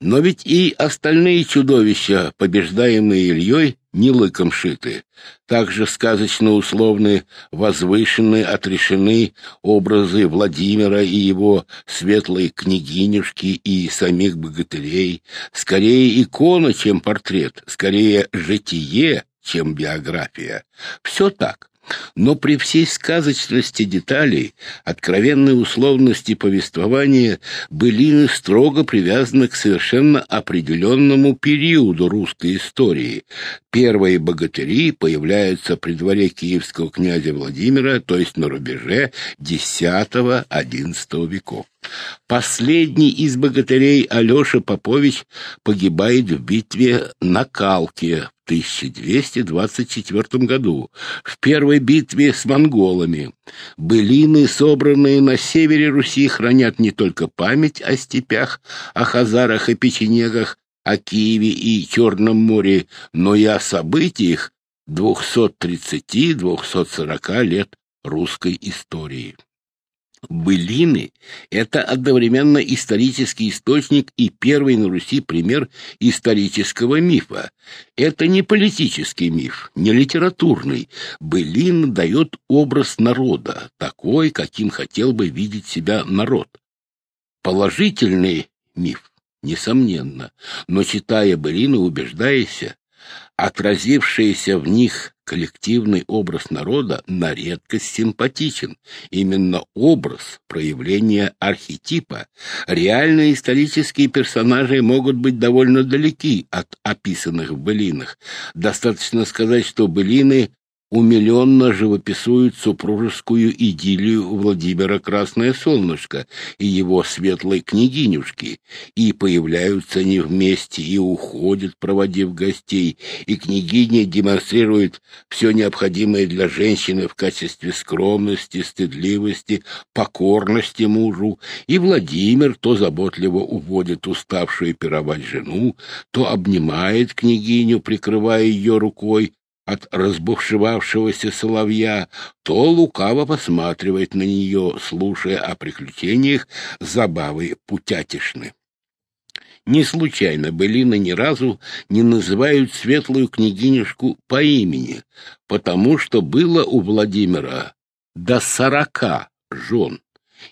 Speaker 1: Но ведь и остальные чудовища, побеждаемые Ильей, не лыком шиты. Также сказочно условны, возвышены, отрешены образы Владимира и его светлой княгинюшки и самих богатырей. Скорее икона, чем портрет, скорее житие, чем биография. Все так. Но при всей сказочности деталей, откровенной условности повествования, былины строго привязаны к совершенно определенному периоду русской истории. Первые богатыри появляются при дворе киевского князя Владимира, то есть на рубеже X-XI веков. Последний из богатырей Алеша Попович погибает в битве на Калке 1224 году в первой битве с монголами. Былины, собранные на севере Руси, хранят не только память о степях, о хазарах и печенегах, о Киеве и Черном море, но и о событиях 230-240 лет русской истории. Былины — это одновременно исторический источник и первый на Руси пример исторического мифа. Это не политический миф, не литературный. Былин дает образ народа, такой, каким хотел бы видеть себя народ. Положительный миф, несомненно, но читая былины, убеждаешься, отразившийся в них коллективный образ народа на редкость симпатичен. Именно образ проявления архетипа. Реальные исторические персонажи могут быть довольно далеки от описанных в былинах. Достаточно сказать, что былины умиленно живописует супружескую идиллию Владимира Красное Солнышко и его светлой княгинюшки, и появляются они вместе, и уходят, проводив гостей, и княгиня демонстрирует все необходимое для женщины в качестве скромности, стыдливости, покорности мужу, и Владимир то заботливо уводит уставшую пировать жену, то обнимает княгиню, прикрывая ее рукой, от разбушевавшегося соловья, то лукаво посматривает на нее, слушая о приключениях забавы путятишны. Не случайно Белина ни разу не называют светлую княгинюшку по имени, потому что было у Владимира до сорока жен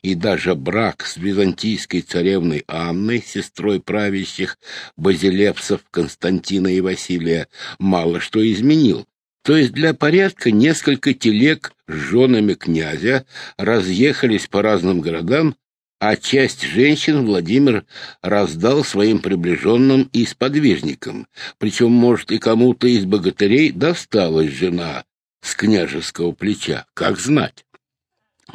Speaker 1: и даже брак с византийской царевной Анной, сестрой правящих базилевсов Константина и Василия, мало что изменил. То есть для порядка несколько телег с женами князя разъехались по разным городам, а часть женщин Владимир раздал своим приближенным и сподвижникам. Причем, может, и кому-то из богатырей досталась жена с княжеского плеча, как знать.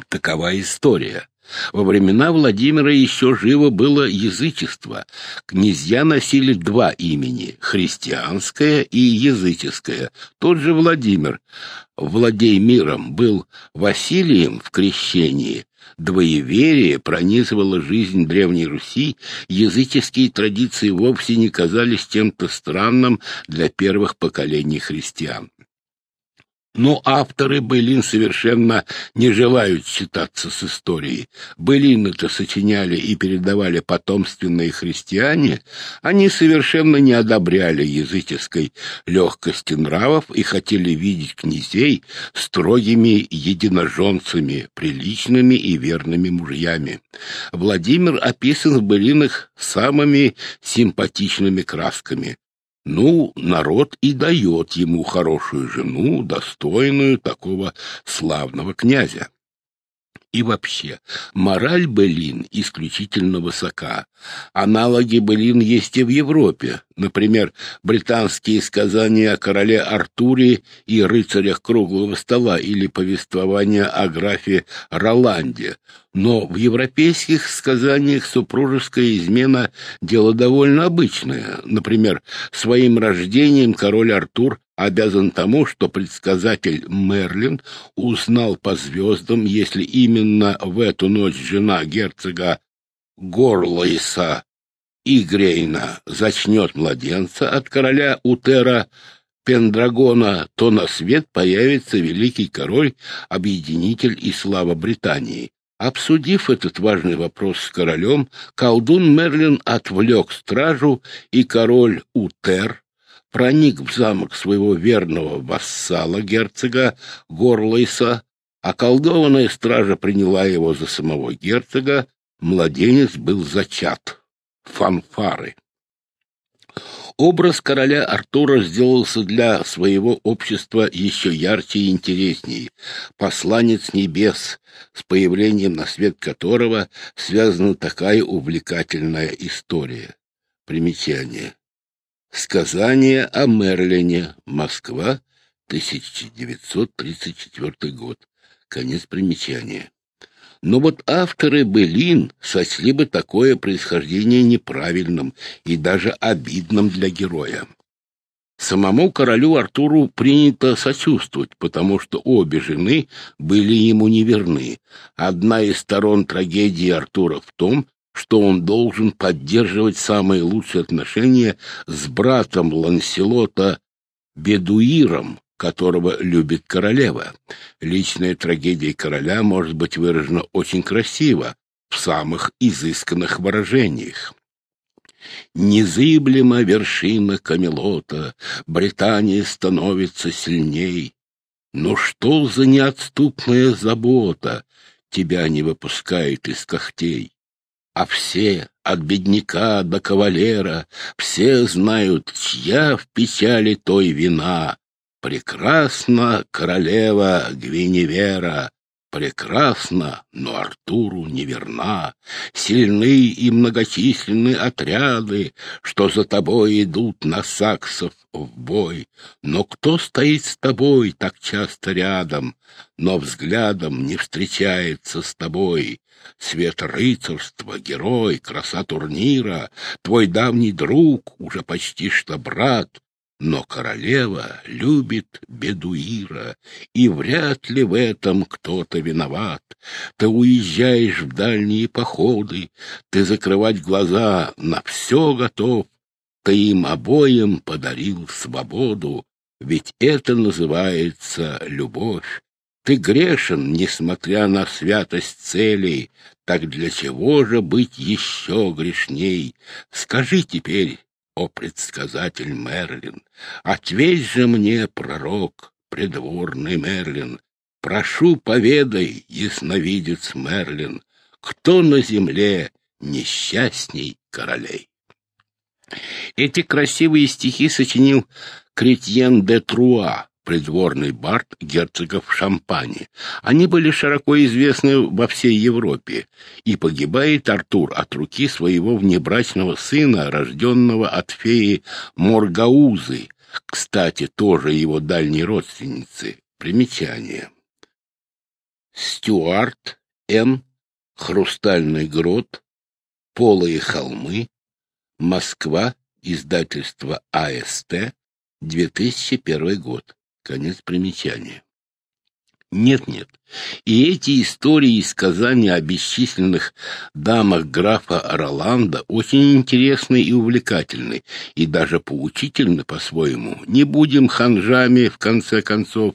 Speaker 1: Такова история. Во времена Владимира еще живо было язычество. Князья носили два имени — христианское и языческое. Тот же Владимир, владей миром, был Василием в крещении. Двоеверие пронизывало жизнь Древней Руси, языческие традиции вовсе не казались чем-то странным для первых поколений христиан. Но авторы былин совершенно не желают считаться с историей. Былины-то сочиняли и передавали потомственные христиане, они совершенно не одобряли языческой легкости нравов и хотели видеть князей строгими единоженцами, приличными и верными мужьями. Владимир описан в былинах самыми симпатичными красками. Ну, народ и дает ему хорошую жену, достойную такого славного князя. И вообще, мораль былин исключительно высока. Аналоги былин есть и в Европе. Например, британские сказания о короле Артуре и рыцарях круглого стола или повествование о графе Роланде. Но в европейских сказаниях супружеская измена – дело довольно обычное. Например, своим рождением король Артур обязан тому, что предсказатель Мерлин узнал по звездам, если именно в эту ночь жена герцога Горлайса Игрейна зачнет младенца от короля Утера Пендрагона, то на свет появится великий король, объединитель и слава Британии. Обсудив этот важный вопрос с королем, колдун Мерлин отвлек стражу, и король Утер проник в замок своего верного вассала, герцога Горлайса, околдованная стража приняла его за самого герцога, младенец был зачат. Фанфары. Образ короля Артура сделался для своего общества еще ярче и интереснее. Посланец небес, с появлением на свет которого связана такая увлекательная история. Примечание. Сказание о Мерлине. Москва, 1934 год. Конец примечания. Но вот авторы былин сочли бы такое происхождение неправильным и даже обидным для героя. Самому королю Артуру принято сочувствовать, потому что обе жены были ему неверны. Одна из сторон трагедии Артура в том, что он должен поддерживать самые лучшие отношения с братом Ланселота Бедуиром, которого любит королева. Личная трагедия короля может быть выражена очень красиво, в самых изысканных выражениях. Незыблема вершина Камелота, Британия становится сильней. Но что за неотступная забота тебя не выпускает из когтей? А все, от бедняка до кавалера, все знают, чья в печали той вина. Прекрасна королева Гвиневера, прекрасна, но Артуру неверна. Сильны и многочисленны отряды, что за тобой идут на саксов в бой. Но кто стоит с тобой так часто рядом, но взглядом не встречается с тобой? Свет рыцарства, герой, краса турнира, твой давний друг, уже почти что брат, но королева любит бедуира, и вряд ли в этом кто-то виноват. Ты уезжаешь в дальние походы, ты закрывать глаза на все готов. Ты им обоим подарил свободу, ведь это называется любовь. Ты грешен, несмотря на святость целей, так для чего же быть еще грешней? Скажи теперь, о предсказатель Мерлин, ответь же мне, пророк, придворный Мерлин, прошу, поведай, ясновидец Мерлин, кто на земле несчастней королей. Эти красивые стихи сочинил Кретьен де Труа, придворный бард герцогов Шампани. Они были широко известны во всей Европе, и погибает Артур от руки своего внебрачного сына, рожденного от феи Моргаузы, кстати, тоже его дальней родственницы. Примечание. Стюарт М. Хрустальный грот, Полые холмы, Москва, издательство АСТ, 2001 год. Конец примечания. Нет-нет. И эти истории и сказания о бесчисленных дамах графа Роланда очень интересны и увлекательны, и даже поучительны по-своему. Не будем ханжами, в конце концов,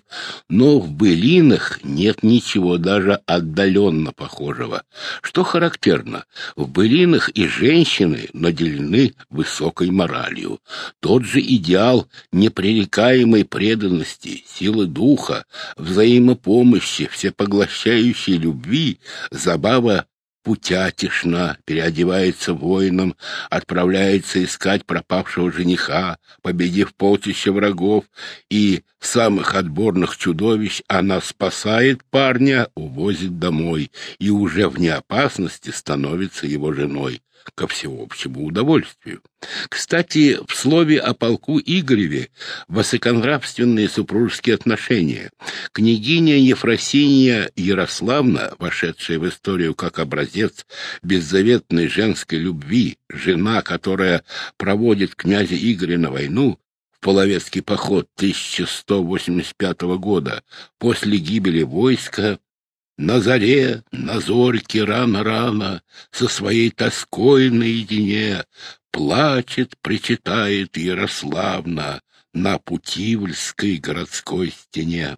Speaker 1: но в былинах нет ничего даже отдаленно похожего. Что характерно, в былинах и женщины наделены высокой моралью. Тот же идеал непререкаемой преданности, силы духа, взаимопомощи, всепоглощающей любви, забава путя тишна, переодевается воином, отправляется искать пропавшего жениха, победив полчища врагов и самых отборных чудовищ, она спасает парня, увозит домой и уже вне опасности становится его женой ко всеобщему удовольствию. Кстати, в слове о полку Игореве высоконравственные супружеские отношения. Княгиня Ефросиния Ярославна, вошедшая в историю как образец беззаветной женской любви, жена, которая проводит князя Игоря на войну, в Половецкий поход 1185 года, после гибели войска, на заре, на зорьке рано-рано, Со своей тоской наедине, Плачет, причитает Ярославна На Путивльской городской стене.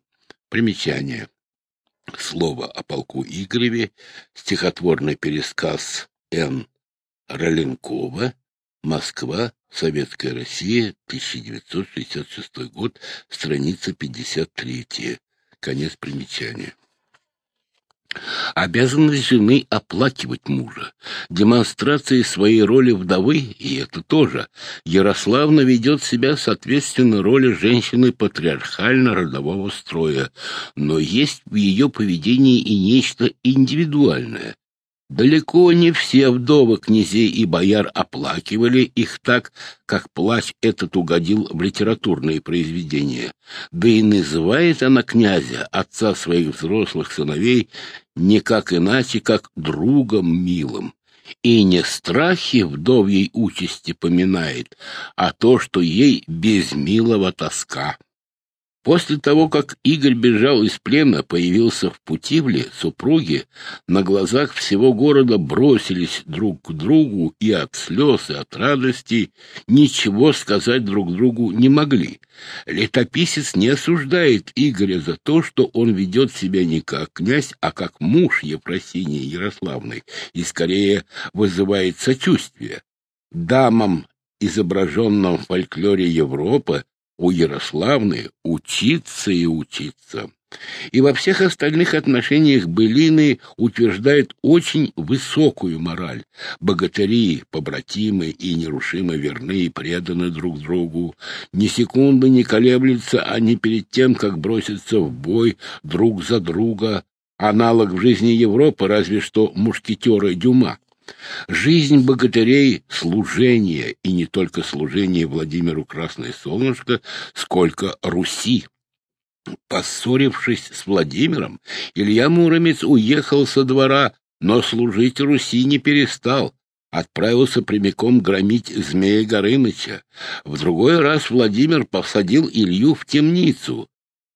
Speaker 1: Примечание. Слово о полку Игореве, стихотворный пересказ Н. Роленкова, Москва, Советская Россия, 1966 год, страница 53. Конец примечания. Обязанность жены оплакивать мужа, демонстрацией своей роли вдовы, и это тоже. Ярославна ведет себя соответственно роли женщины патриархально-родового строя, но есть в ее поведении и нечто индивидуальное, Далеко не все вдовы князей и бояр оплакивали их так, как плач этот угодил в литературные произведения. Да и называет она князя, отца своих взрослых сыновей, не как иначе, как другом милым. И не страхи вдовьей участи поминает, а то, что ей без милого тоска. После того, как Игорь бежал из плена, появился в Путивле, супруги на глазах всего города бросились друг к другу и от слез и от радости ничего сказать друг другу не могли. Летописец не осуждает Игоря за то, что он ведет себя не как князь, а как муж Ефросинии Ярославной, и скорее вызывает сочувствие. Дамам изображенном в фольклоре Европы, у Ярославны учиться и учиться. И во всех остальных отношениях былины утверждают очень высокую мораль. Богатыри, побратимы и нерушимо верны и преданы друг другу. Ни секунды не колеблются они перед тем, как броситься в бой друг за друга. Аналог в жизни Европы разве что мушкетеры Дюма. Жизнь богатырей — служение, и не только служение Владимиру Красное Солнышко, сколько Руси. Поссорившись с Владимиром, Илья Муромец уехал со двора, но служить Руси не перестал. Отправился прямиком громить Змея Горыныча. В другой раз Владимир посадил Илью в темницу.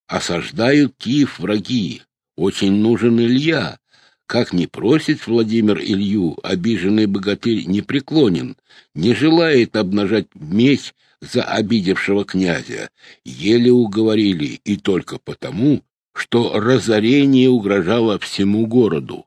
Speaker 1: Осаждают Киев враги. Очень нужен Илья. Как не просит Владимир Илью, обиженный богатырь не преклонен, не желает обнажать меч за обидевшего князя. Еле уговорили, и только потому, что разорение угрожало всему городу.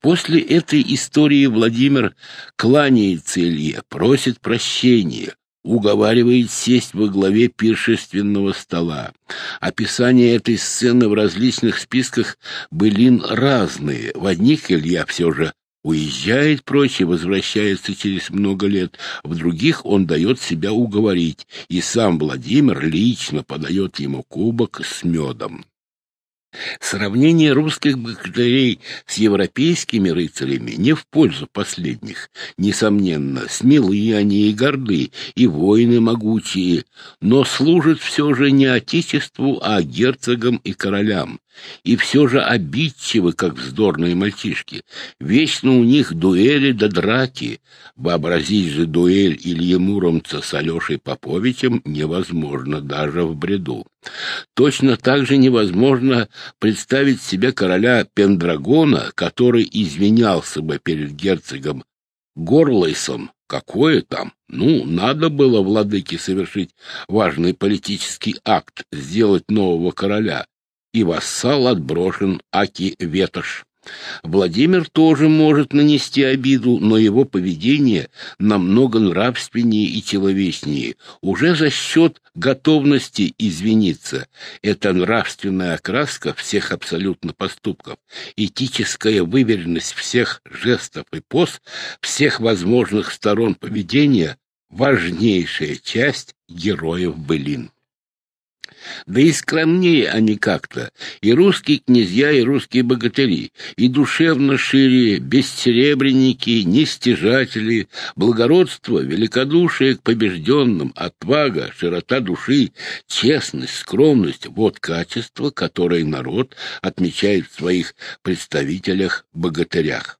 Speaker 1: После этой истории Владимир кланяется Илье, просит прощения, уговаривает сесть во главе пиршественного стола. Описания этой сцены в различных списках былин разные. В одних Илья все же уезжает прочь и возвращается через много лет, в других он дает себя уговорить, и сам Владимир лично подает ему кубок с медом. Сравнение русских богатырей с европейскими рыцарями не в пользу последних. Несомненно, смелые они и горды, и воины могучие, но служат все же не отечеству, а герцогам и королям и все же обидчивы, как вздорные мальчишки. Вечно у них дуэли да драки. Вообразить же дуэль Ильи Муромца с Алешей Поповичем невозможно даже в бреду. Точно так же невозможно представить себе короля Пендрагона, который извинялся бы перед герцогом Горлайсом. Какое там? Ну, надо было владыке совершить важный политический акт, сделать нового короля и вассал отброшен Аки Ветош. Владимир тоже может нанести обиду, но его поведение намного нравственнее и человечнее, уже за счет готовности извиниться. Это нравственная окраска всех абсолютно поступков, этическая выверенность всех жестов и поз, всех возможных сторон поведения – важнейшая часть героев былин. Да и скромнее они как-то, и русские князья, и русские богатыри, и душевно шире, бессеребренники, нестяжатели, благородство, великодушие к побежденным, отвага, широта души, честность, скромность — вот качества, которые народ отмечает в своих представителях-богатырях.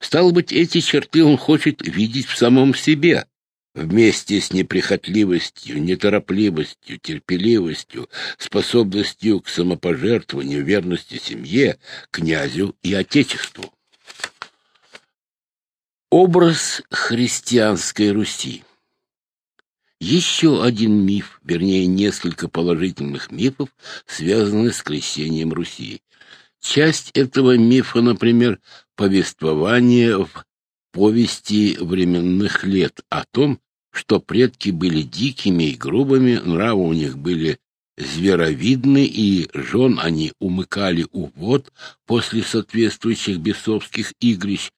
Speaker 1: Стало быть, эти черты он хочет видеть в самом себе, вместе с неприхотливостью, неторопливостью, терпеливостью, способностью к самопожертвованию, верности семье, князю и отечеству. Образ христианской Руси еще один миф, вернее, несколько положительных мифов, связаны с крещением Руси. Часть этого мифа, например, повествование в повести временных лет о том, что предки были дикими и грубыми, нравы у них были зверовидны, и жен они умыкали у вод после соответствующих бесовских игрищ.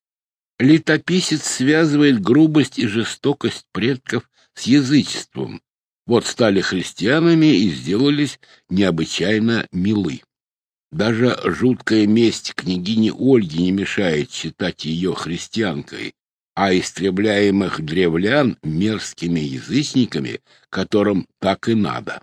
Speaker 1: Летописец связывает грубость и жестокость предков с язычеством. Вот стали христианами и сделались необычайно милы. Даже жуткая месть княгини Ольги не мешает считать ее христианкой, а истребляемых древлян мерзкими язычниками, которым так и надо.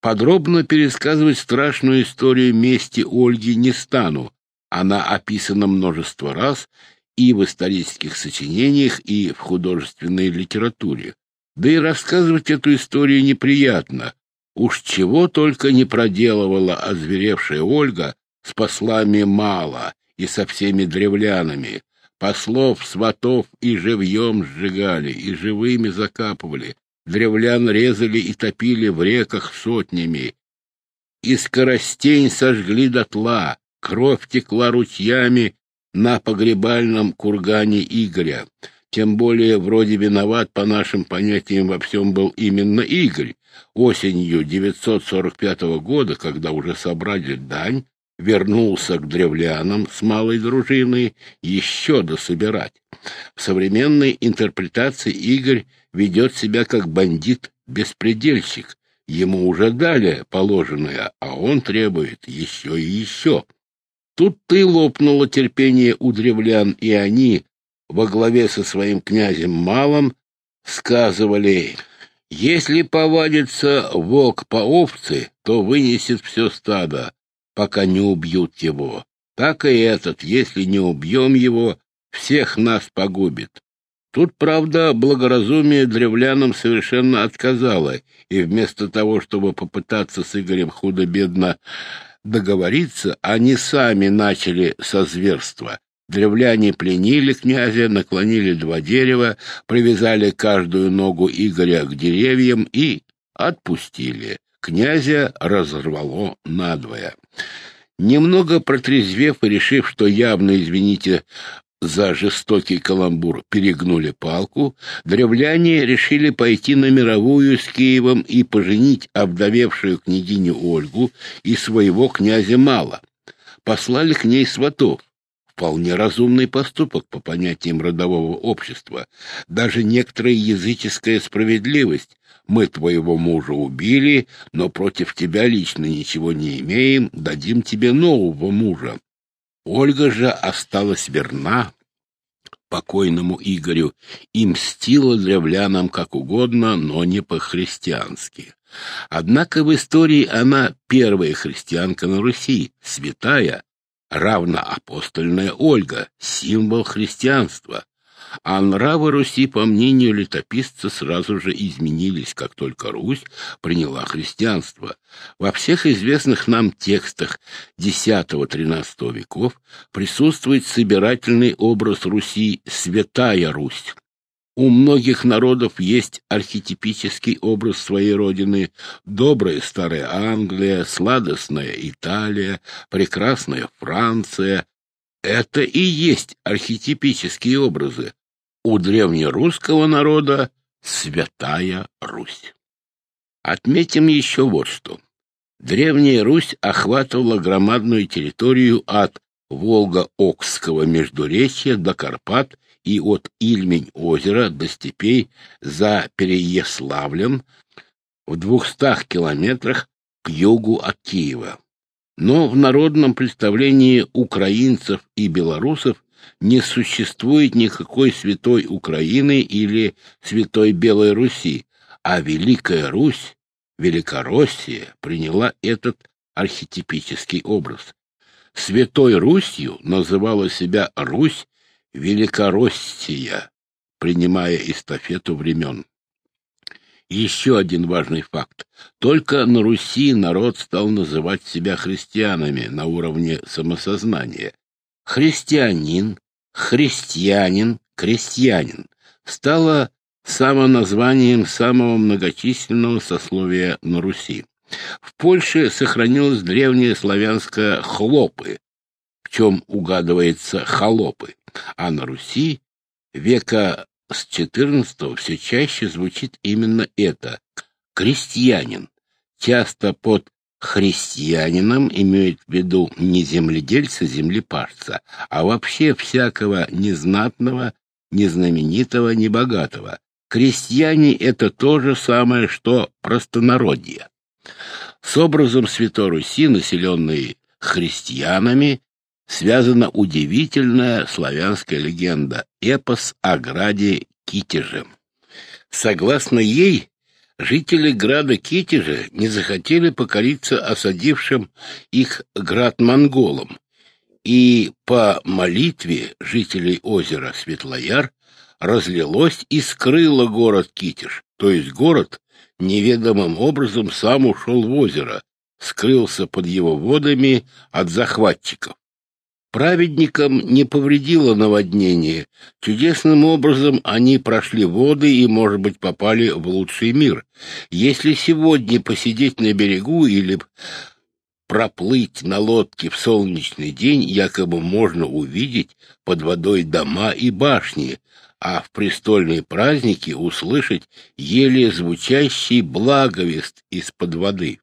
Speaker 1: Подробно пересказывать страшную историю мести Ольги не стану. Она описана множество раз и в исторических сочинениях, и в художественной литературе. Да и рассказывать эту историю неприятно. Уж чего только не проделывала озверевшая Ольга с послами мало и со всеми древлянами. Послов, сватов и живьем сжигали, и живыми закапывали. Древлян резали и топили в реках сотнями. И скоростень сожгли дотла, кровь текла ручьями на погребальном кургане Игоря. Тем более вроде виноват по нашим понятиям во всем был именно Игорь. Осенью 945 года, когда уже собрали дань, вернулся к древлянам с малой дружиной еще дособирать. В современной интерпретации Игорь ведет себя как бандит-беспредельщик. Ему уже дали положенное, а он требует еще и еще. Тут ты лопнуло терпение у древлян, и они, во главе со своим князем Малым сказывали, «Если повадится волк по овце, то вынесет все стадо, пока не убьют его. Так и этот, если не убьем его, всех нас погубит». Тут, правда, благоразумие древлянам совершенно отказало, и вместо того, чтобы попытаться с Игорем худо-бедно договориться, они сами начали со зверства. Древляне пленили князя, наклонили два дерева, привязали каждую ногу Игоря к деревьям и отпустили. Князя разорвало надвое. Немного протрезвев и решив, что явно, извините, за жестокий каламбур перегнули палку, древляне решили пойти на мировую с Киевом и поженить обдавевшую княгиню Ольгу и своего князя Мала. Послали к ней сватов. Вполне разумный поступок по понятиям родового общества. Даже некоторая языческая справедливость. Мы твоего мужа убили, но против тебя лично ничего не имеем, дадим тебе нового мужа. Ольга же осталась верна покойному Игорю и мстила древлянам как угодно, но не по-христиански. Однако в истории она первая христианка на Руси, святая, равноапостольная Ольга, символ христианства. А нравы Руси, по мнению летописца, сразу же изменились, как только Русь приняла христианство. Во всех известных нам текстах X-XIII веков присутствует собирательный образ Руси «Святая Русь». У многих народов есть архетипический образ своей родины. Добрая старая Англия, сладостная Италия, прекрасная Франция, это и есть архетипические образы. У древнерусского народа Святая Русь. Отметим еще вот что. Древняя Русь охватывала громадную территорию от Волго-Окского междуречья до Карпат и от Ильмень-озера до степей за Переяславлем в двухстах километрах к югу от Киева. Но в народном представлении украинцев и белорусов не существует никакой святой Украины или святой Белой Руси, а Великая Русь, Великороссия приняла этот архетипический образ. Святой Русью называла себя Русь Великороссия, принимая эстафету времен. Еще один важный факт. Только на Руси народ стал называть себя христианами на уровне самосознания. Христианин, христианин, крестьянин стало самоназванием самого многочисленного сословия на Руси. В Польше сохранилось древнее славянское «хлопы», в чем угадывается «холопы», а на Руси века с XIV все чаще звучит именно это — крестьянин. Часто под христианином имеют в виду не земледельца-землепарца, а вообще всякого незнатного, незнаменитого, небогатого. Крестьяне — это то же самое, что простонародье. С образом Святой Руси, населенной христианами, связана удивительная славянская легенда — эпос о граде Китеже. Согласно ей, жители града Китежа не захотели покориться осадившим их град-монголам, и по молитве жителей озера Светлояр разлилось и скрыло город Китеж, то есть город неведомым образом сам ушел в озеро, скрылся под его водами от захватчиков. Праведникам не повредило наводнение. Чудесным образом они прошли воды и, может быть, попали в лучший мир. Если сегодня посидеть на берегу или проплыть на лодке в солнечный день, якобы можно увидеть под водой дома и башни, а в престольные праздники услышать еле звучащий благовест из-под воды.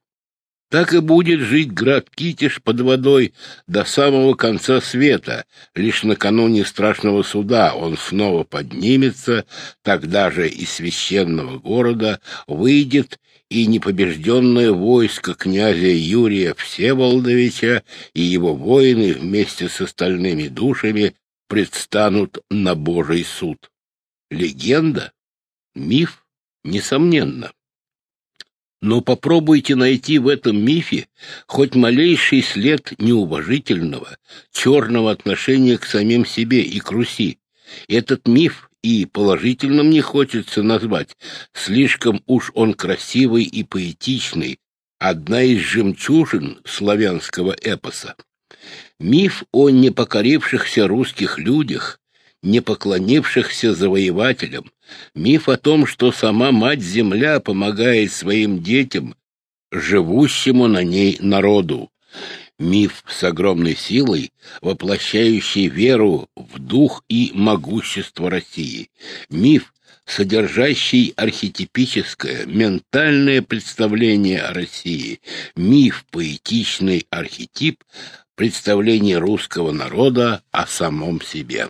Speaker 1: Так и будет жить град Китиш под водой до самого конца света. Лишь накануне страшного суда он снова поднимется, тогда же из священного города выйдет и непобежденное войско князя Юрия Всеволодовича и его воины вместе с остальными душами предстанут на Божий суд. Легенда? Миф? Несомненно. Но попробуйте найти в этом мифе хоть малейший след неуважительного, черного отношения к самим себе и к Руси. Этот миф и положительным не хочется назвать, слишком уж он красивый и поэтичный, одна из жемчужин славянского эпоса. Миф о непокорившихся русских людях, не поклонившихся завоевателям, миф о том, что сама Мать-Земля помогает своим детям, живущему на ней народу, миф с огромной силой, воплощающий веру в дух и могущество России, миф, содержащий архетипическое, ментальное представление о России, миф, поэтичный архетип, представление русского народа о самом себе.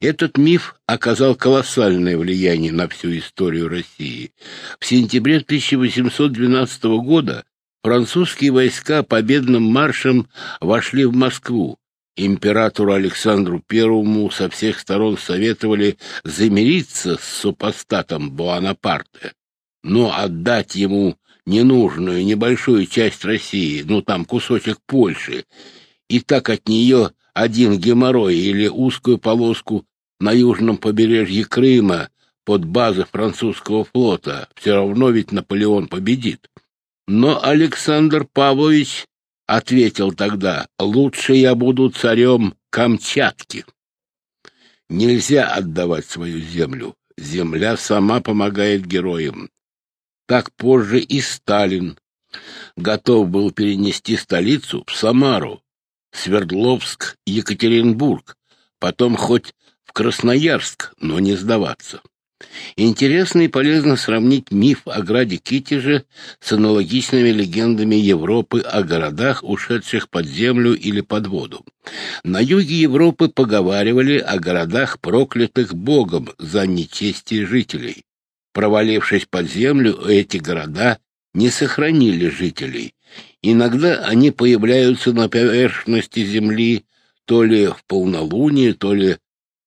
Speaker 1: Этот миф оказал колоссальное влияние на всю историю России. В сентябре 1812 года французские войска победным маршем вошли в Москву. Императору Александру Первому со всех сторон советовали замириться с супостатом Буанапарте, но отдать ему ненужную небольшую часть России, ну там кусочек Польши, и так от нее один геморрой или узкую полоску на южном побережье Крыма под базой французского флота. Все равно ведь Наполеон победит. Но Александр Павлович ответил тогда, лучше я буду царем Камчатки. Нельзя отдавать свою землю. Земля сама помогает героям. Так позже и Сталин готов был перенести столицу в Самару, Свердловск, Екатеринбург, потом хоть в Красноярск, но не сдаваться. Интересно и полезно сравнить миф о граде Китеже с аналогичными легендами Европы о городах, ушедших под землю или под воду. На юге Европы поговаривали о городах, проклятых Богом за нечестие жителей. Провалившись под землю, эти города не сохранили жителей. Иногда они появляются на поверхности земли то ли в полнолуние, то ли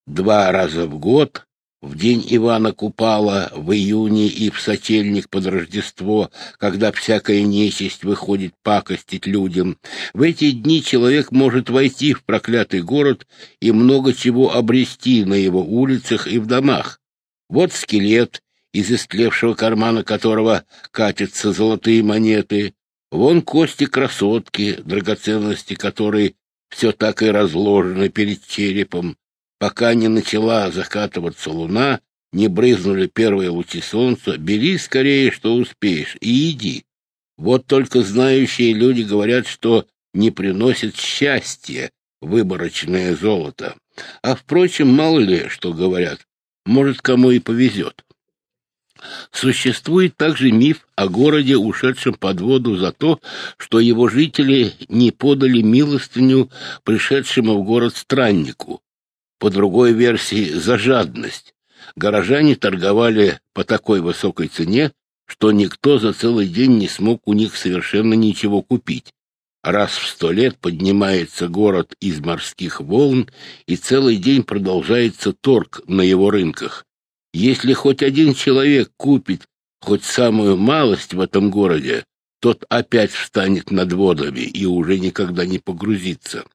Speaker 1: два раза в год, в день Ивана Купала, в июне и в сочельник под Рождество, когда всякая нечисть выходит пакостить людям. В эти дни человек может войти в проклятый город и много чего обрести на его улицах и в домах. Вот скелет, из истлевшего кармана которого катятся золотые монеты, вон кости красотки, драгоценности которой все так и разложены перед черепом, пока не начала закатываться луна, не брызнули первые лучи солнца, бери скорее, что успеешь, и иди. Вот только знающие люди говорят, что не приносит счастья выборочное золото. А, впрочем, мало ли, что говорят, может, кому и повезет. Существует также миф о городе, ушедшем под воду за то, что его жители не подали милостыню пришедшему в город страннику, по другой версии, за жадность. Горожане торговали по такой высокой цене, что никто за целый день не смог у них совершенно ничего купить. Раз в сто лет поднимается город из морских волн, и целый день продолжается торг на его рынках. Если хоть один человек купит хоть самую малость в этом городе, тот опять встанет над водами и уже никогда не погрузится.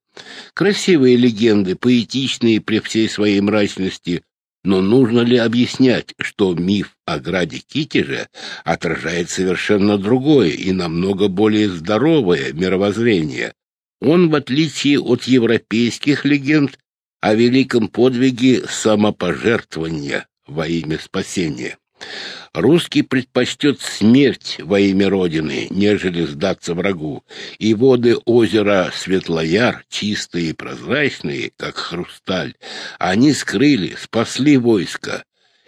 Speaker 1: Красивые легенды, поэтичные при всей своей мрачности, но нужно ли объяснять, что миф о граде Китеже отражает совершенно другое и намного более здоровое мировоззрение? Он, в отличие от европейских легенд, о великом подвиге самопожертвования во имя спасения. Русский предпочтет смерть во имя Родины, нежели сдаться врагу, и воды озера Светлояр, чистые и прозрачные, как хрусталь, они скрыли, спасли войско.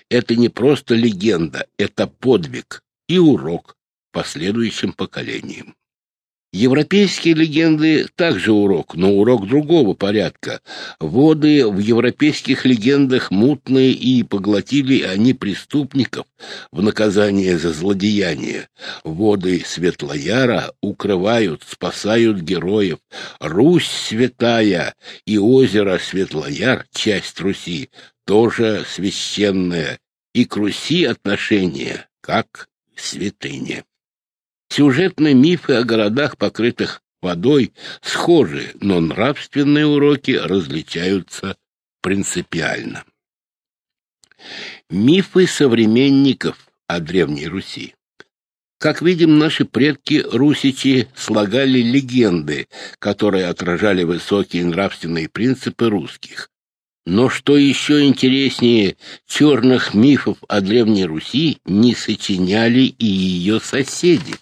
Speaker 1: Это не просто легенда, это подвиг и урок последующим поколениям. Европейские легенды также урок, но урок другого порядка. Воды в европейских легендах мутные, и поглотили они преступников в наказание за злодеяние. Воды Светлояра укрывают, спасают героев. Русь святая и озеро Светлояр, часть Руси, тоже священное, и к Руси отношение как святыне. Сюжетные мифы о городах, покрытых водой, схожи, но нравственные уроки различаются принципиально. Мифы современников о Древней Руси. Как видим, наши предки русичи слагали легенды, которые отражали высокие нравственные принципы русских. Но что еще интереснее, черных мифов о Древней Руси не сочиняли и ее соседи.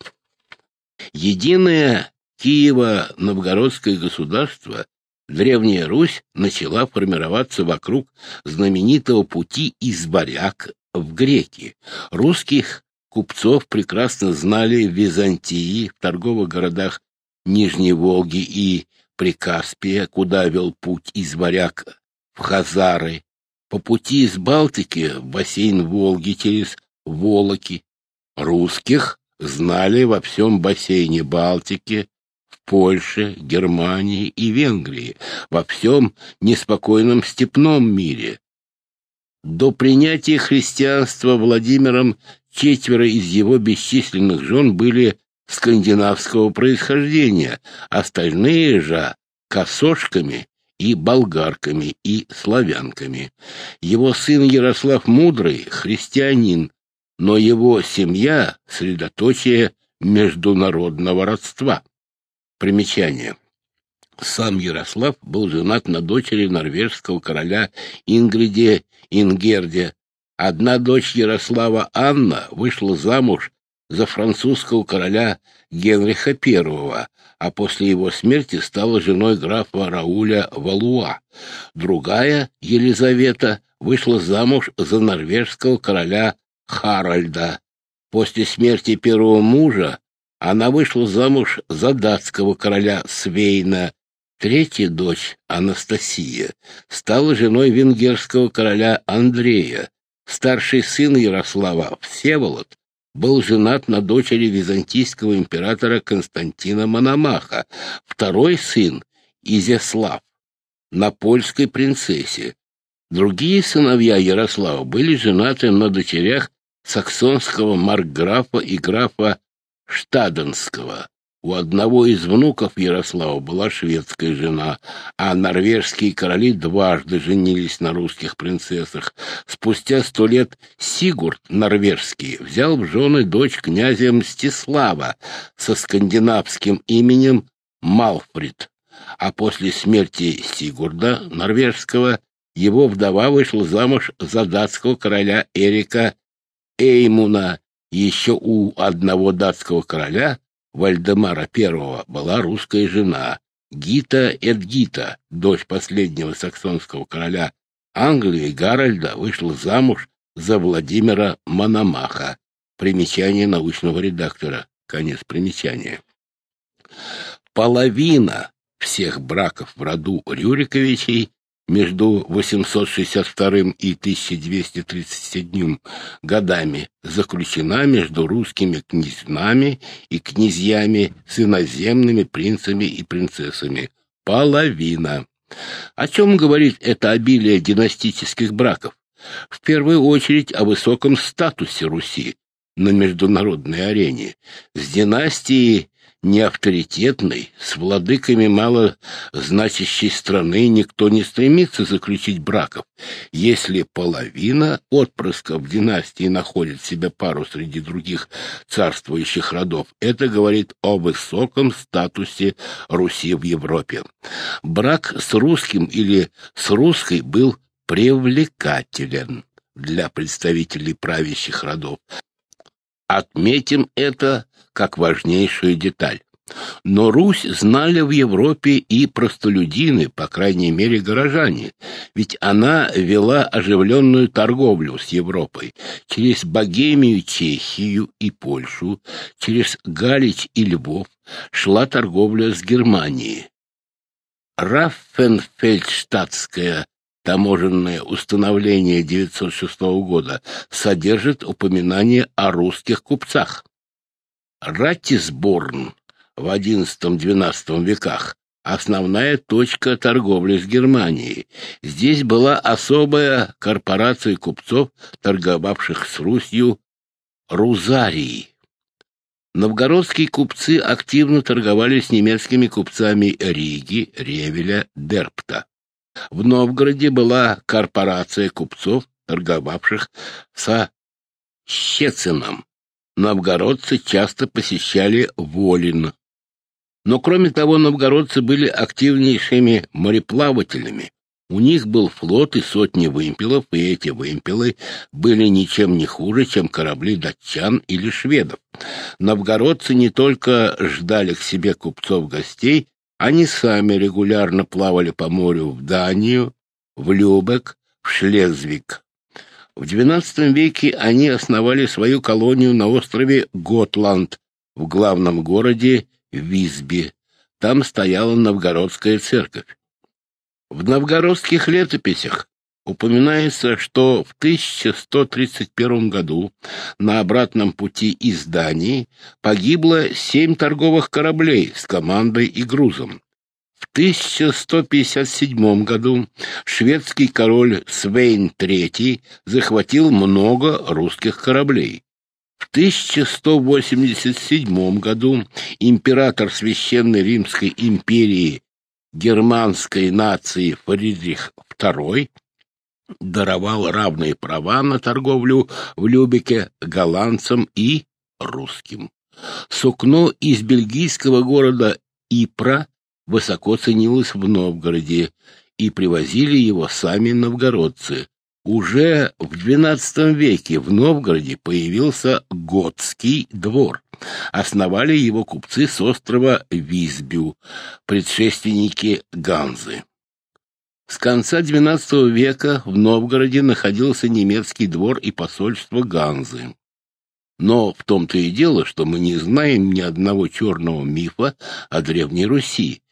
Speaker 1: Единое Киево-Новгородское государство, Древняя Русь начала формироваться вокруг знаменитого пути из Варяг в греки. Русских купцов прекрасно знали в Византии, в торговых городах Нижней Волги и Прикаспия, куда вел путь из Варяг в Хазары, по пути из Балтики в бассейн Волги через Волоки. Русских знали во всем бассейне Балтики, в Польше, Германии и Венгрии, во всем неспокойном степном мире. До принятия христианства Владимиром четверо из его бесчисленных жен были скандинавского происхождения, остальные же — косошками и болгарками и славянками. Его сын Ярослав Мудрый — христианин, но его семья — средоточие международного родства. Примечание. Сам Ярослав был женат на дочери норвежского короля Ингриде Ингерде. Одна дочь Ярослава, Анна, вышла замуж за французского короля Генриха I, а после его смерти стала женой графа Рауля Валуа. Другая, Елизавета, вышла замуж за норвежского короля Харальда. После смерти первого мужа она вышла замуж за датского короля Свейна. Третья дочь, Анастасия, стала женой венгерского короля Андрея. Старший сын Ярослава, Всеволод, был женат на дочери византийского императора Константина Мономаха. Второй сын, Изяслав, на польской принцессе. Другие сыновья Ярослава были женаты на дочерях саксонского маркграфа и графа Штаденского. У одного из внуков Ярослава была шведская жена, а норвежские короли дважды женились на русских принцессах. Спустя сто лет Сигурд норвежский взял в жены дочь князя Мстислава со скандинавским именем Малфрид, а после смерти Сигурда норвежского его вдова вышла замуж за датского короля Эрика Эймуна. Еще у одного датского короля Вальдемара I была русская жена Гита Эдгита, дочь последнего саксонского короля Англии Гарольда, вышла замуж за Владимира Мономаха. Примечание научного редактора. Конец примечания. Половина всех браков в роду Рюриковичей между 862 и 1237 годами заключена между русскими княжнами и князьями с иноземными принцами и принцессами. Половина. О чем говорит это обилие династических браков? В первую очередь о высоком статусе Руси на международной арене. С династией неавторитетной, с владыками малозначащей страны никто не стремится заключить браков. Если половина отпрысков династии находит себе пару среди других царствующих родов, это говорит о высоком статусе Руси в Европе. Брак с русским или с русской был привлекателен для представителей правящих родов. Отметим это как важнейшую деталь. Но Русь знали в Европе и простолюдины, по крайней мере горожане, ведь она вела оживленную торговлю с Европой через Богемию, Чехию и Польшу, через Галич и Львов шла торговля с Германией. Раффенфельдштадтская таможенное установление 906 года содержит упоминание о русских купцах. Ратисборн в XI-XII веках основная точка торговли с Германией. Здесь была особая корпорация купцов, торговавших с Русью Рузарии. Новгородские купцы активно торговали с немецкими купцами Риги, Ревеля, Дерпта. В Новгороде была корпорация купцов, торговавших со Щецином, новгородцы часто посещали Волин. Но кроме того, новгородцы были активнейшими мореплавателями. У них был флот и сотни вымпелов, и эти вымпелы были ничем не хуже, чем корабли датчан или шведов. Новгородцы не только ждали к себе купцов-гостей, они сами регулярно плавали по морю в Данию, в Любек, в Шлезвик. В XII веке они основали свою колонию на острове Готланд, в главном городе Висби. Там стояла новгородская церковь. В новгородских летописях упоминается, что в 1131 году на обратном пути из Дании погибло семь торговых кораблей с командой и грузом. В 1157 году шведский король Свейн III захватил много русских кораблей. В 1187 году император Священной Римской империи германской нации Фридрих II даровал равные права на торговлю в Любеке голландцам и русским. Сукно из бельгийского города Ипра высоко ценилось в Новгороде, и привозили его сами новгородцы. Уже в XII веке в Новгороде появился Готский двор. Основали его купцы с острова Визбю, предшественники Ганзы. С конца XII века в Новгороде находился немецкий двор и посольство Ганзы. Но в том-то и дело, что мы не знаем ни одного черного мифа о Древней Руси.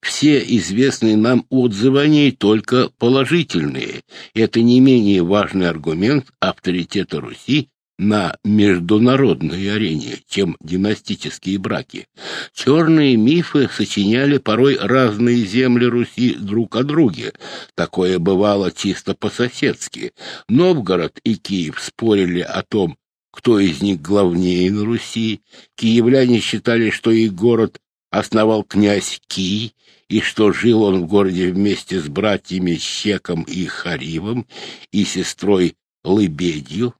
Speaker 1: Все известные нам отзывы о ней только положительные. Это не менее важный аргумент авторитета Руси на международной арене, чем династические браки. Черные мифы сочиняли порой разные земли Руси друг о друге. Такое бывало чисто по-соседски. Новгород и Киев спорили о том, кто из них главнее на Руси. Киевляне считали, что их город основал князь Кий, и что жил он в городе вместе с братьями Щеком и Харивом и сестрой Лыбедью.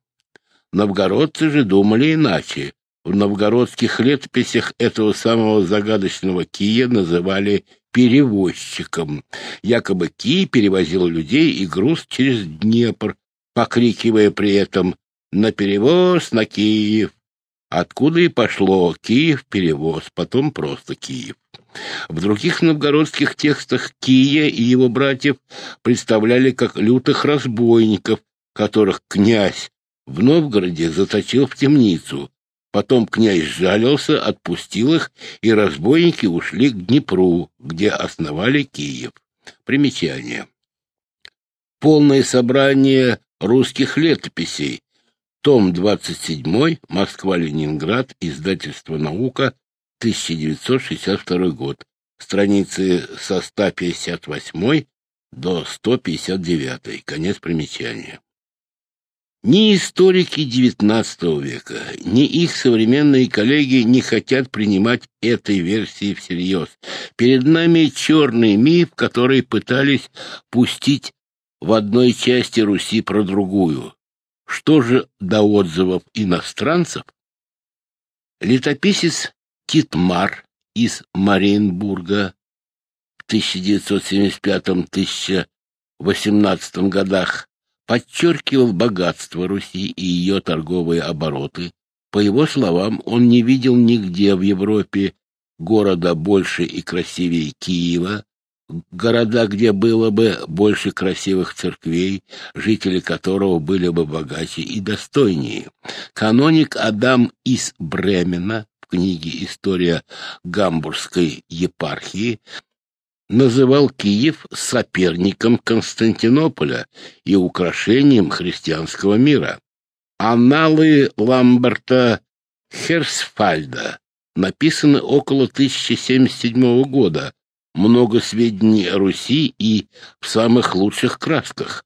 Speaker 1: Новгородцы же думали иначе. В новгородских летописях этого самого загадочного Кия называли перевозчиком. Якобы Кий перевозил людей и груз через Днепр, покрикивая при этом «На перевоз на Киев!» Откуда и пошло Киев перевоз, потом просто Киев. В других новгородских текстах Кия и его братьев представляли как лютых разбойников, которых князь в Новгороде заточил в темницу. Потом князь жалился, отпустил их, и разбойники ушли к Днепру, где основали Киев. Примечание. Полное собрание русских летописей. Том 27, Москва-Ленинград, издательство «Наука», 1962 год. Страницы со 158 до 159. Конец примечания. Ни историки XIX века, ни их современные коллеги не хотят принимать этой версии всерьез. Перед нами черный миф, который пытались пустить в одной части Руси про другую. Что же до отзывов иностранцев? Летописец Титмар из Мариенбурга в 1975-1818 годах подчеркивал богатство Руси и ее торговые обороты. По его словам, он не видел нигде в Европе города больше и красивее Киева, города, где было бы больше красивых церквей, жители которого были бы богаче и достойнее. Каноник Адам из Бремена в книге «История Гамбургской епархии» называл Киев соперником Константинополя и украшением христианского мира. Аналы Ламберта Херсфальда написаны около 1077 года, много сведений о Руси и в самых лучших красках.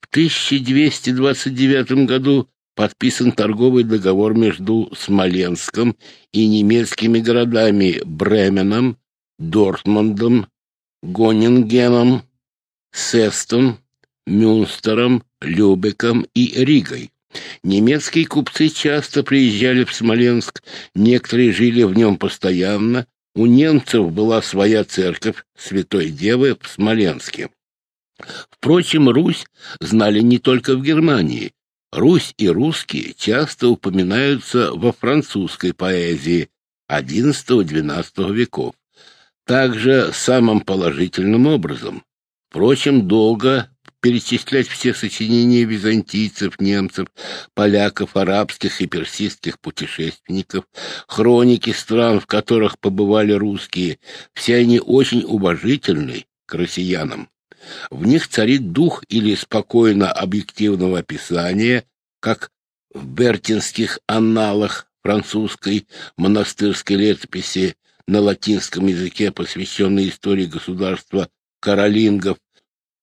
Speaker 1: В 1229 году подписан торговый договор между Смоленском и немецкими городами Бременом, Дортмундом, Гонингеном, Сестом, Мюнстером, Любеком и Ригой. Немецкие купцы часто приезжали в Смоленск, некоторые жили в нем постоянно. У немцев была своя церковь Святой Девы в Смоленске. Впрочем, Русь знали не только в Германии. Русь и русские часто упоминаются во французской поэзии XI-XII веков также самым положительным образом. Впрочем, долго перечислять все сочинения византийцев, немцев, поляков, арабских и персидских путешественников, хроники стран, в которых побывали русские, все они очень уважительны к россиянам. В них царит дух или спокойно объективного описания, как в бертинских анналах французской монастырской летописи на латинском языке, посвященный истории государства Каролингов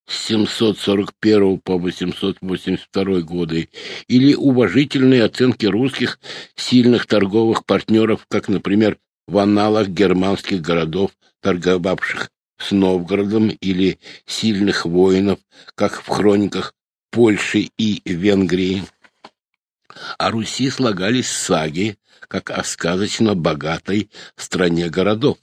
Speaker 1: с 741 по 882 годы, или уважительные оценки русских сильных торговых партнеров, как, например, в аналах германских городов, торговавших с Новгородом, или сильных воинов, как в хрониках Польши и Венгрии. О Руси слагались саги, как о сказочно богатой стране городов.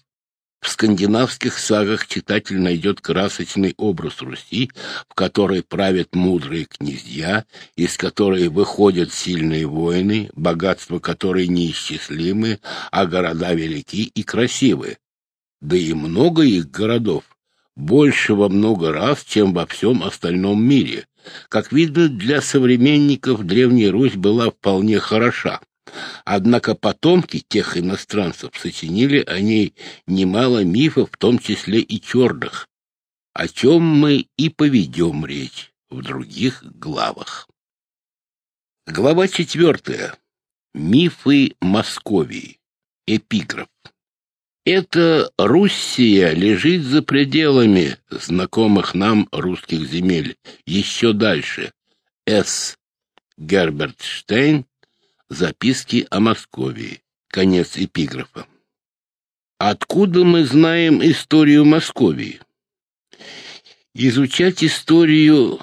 Speaker 1: В скандинавских сагах читатель найдет красочный образ Руси, в которой правят мудрые князья, из которой выходят сильные воины, богатства которой неисчислимы, а города велики и красивы. Да и много их городов, больше во много раз, чем во всем остальном мире. Как видно, для современников Древняя Русь была вполне хороша. Однако потомки тех иностранцев сочинили о ней немало мифов, в том числе и черных, о чем мы и поведем речь в других главах. Глава четвертая. Мифы Московии. Эпиграф. Эта Руссия лежит за пределами знакомых нам русских земель, еще дальше. С. Герберт Штейн Записки о Московии. Конец эпиграфа. Откуда мы знаем историю Московии? Изучать историю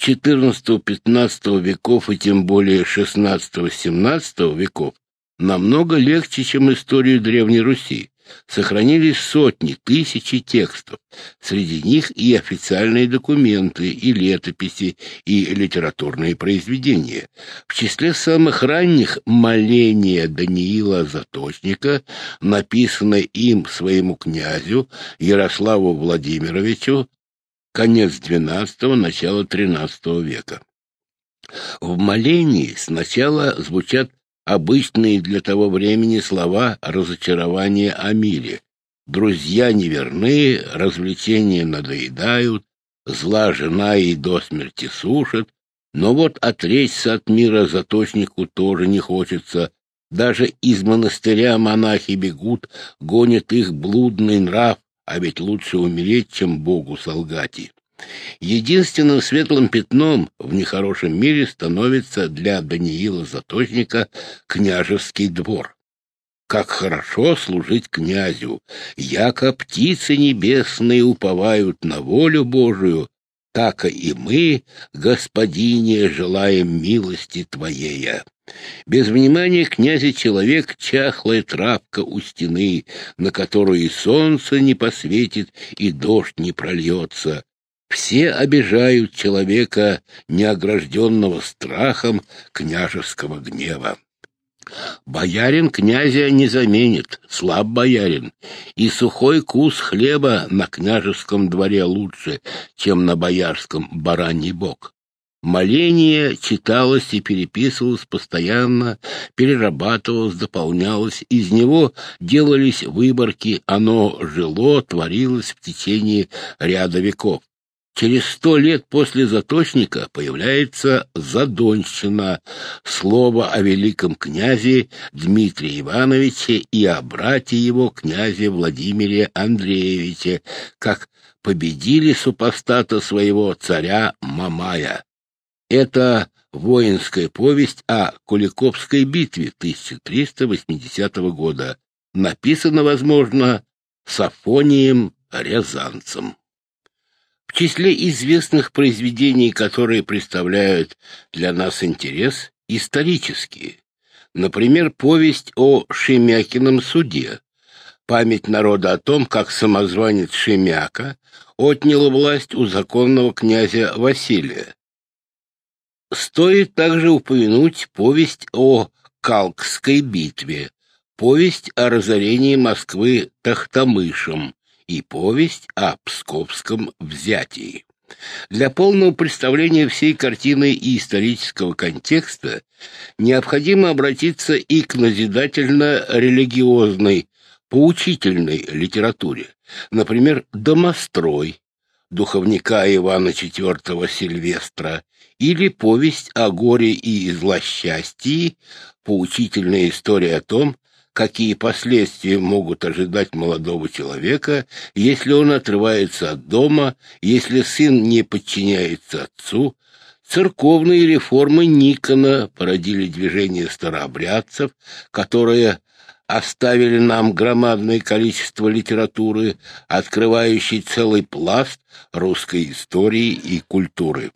Speaker 1: XIV-XV веков и тем более XVI-XVII веков намного легче, чем историю Древней Руси. Сохранились сотни, тысячи текстов. Среди них и официальные документы, и летописи, и литературные произведения. В числе самых ранних моление Даниила Заточника, написанное им своему князю Ярославу Владимировичу, конец XII – начало XIII века. В молении сначала звучат обычные для того времени слова разочарования о мире. Друзья неверны, развлечения надоедают, зла жена и до смерти сушат, но вот отречься от мира заточнику тоже не хочется. Даже из монастыря монахи бегут, гонят их блудный нрав, а ведь лучше умереть, чем Богу солгать. Единственным светлым пятном в нехорошем мире становится для Даниила Заточника княжеский двор. Как хорошо служить князю, яко птицы небесные уповают на волю Божию, так и мы, господине, желаем милости твоей. Без внимания князя человек — чахлая травка у стены, на которую и солнце не посветит, и дождь не прольется. Все обижают человека, неогражденного страхом княжеского гнева. Боярин князя не заменит, слаб боярин, и сухой кус хлеба на княжеском дворе лучше, чем на боярском бараний бок. Моление читалось и переписывалось постоянно, перерабатывалось, дополнялось, из него делались выборки, оно жило, творилось в течение ряда веков. Через сто лет после Заточника появляется «задонщина» — слово о великом князе Дмитрии Ивановиче и о брате его, князе Владимире Андреевиче, как победили супостата своего царя Мамая. Это воинская повесть о Куликовской битве 1380 года, написана, возможно, Сафонием Рязанцем. Числе известных произведений, которые представляют для нас интерес, исторические. Например, повесть о Шемякином суде, память народа о том, как самозванец Шемяка отнял власть у законного князя Василия. Стоит также упомянуть повесть о Калкской битве, повесть о разорении Москвы Тахтамышем, и повесть о псковском взятии. Для полного представления всей картины и исторического контекста необходимо обратиться и к назидательно-религиозной, поучительной литературе. Например, «Домострой» духовника Ивана IV Сильвестра или повесть о горе и злосчастье, поучительная история о том, какие последствия могут ожидать молодого человека, если он отрывается от дома, если сын не подчиняется отцу. Церковные реформы Никона породили движение старообрядцев, которые оставили нам громадное количество литературы, открывающей целый пласт русской истории и культуры.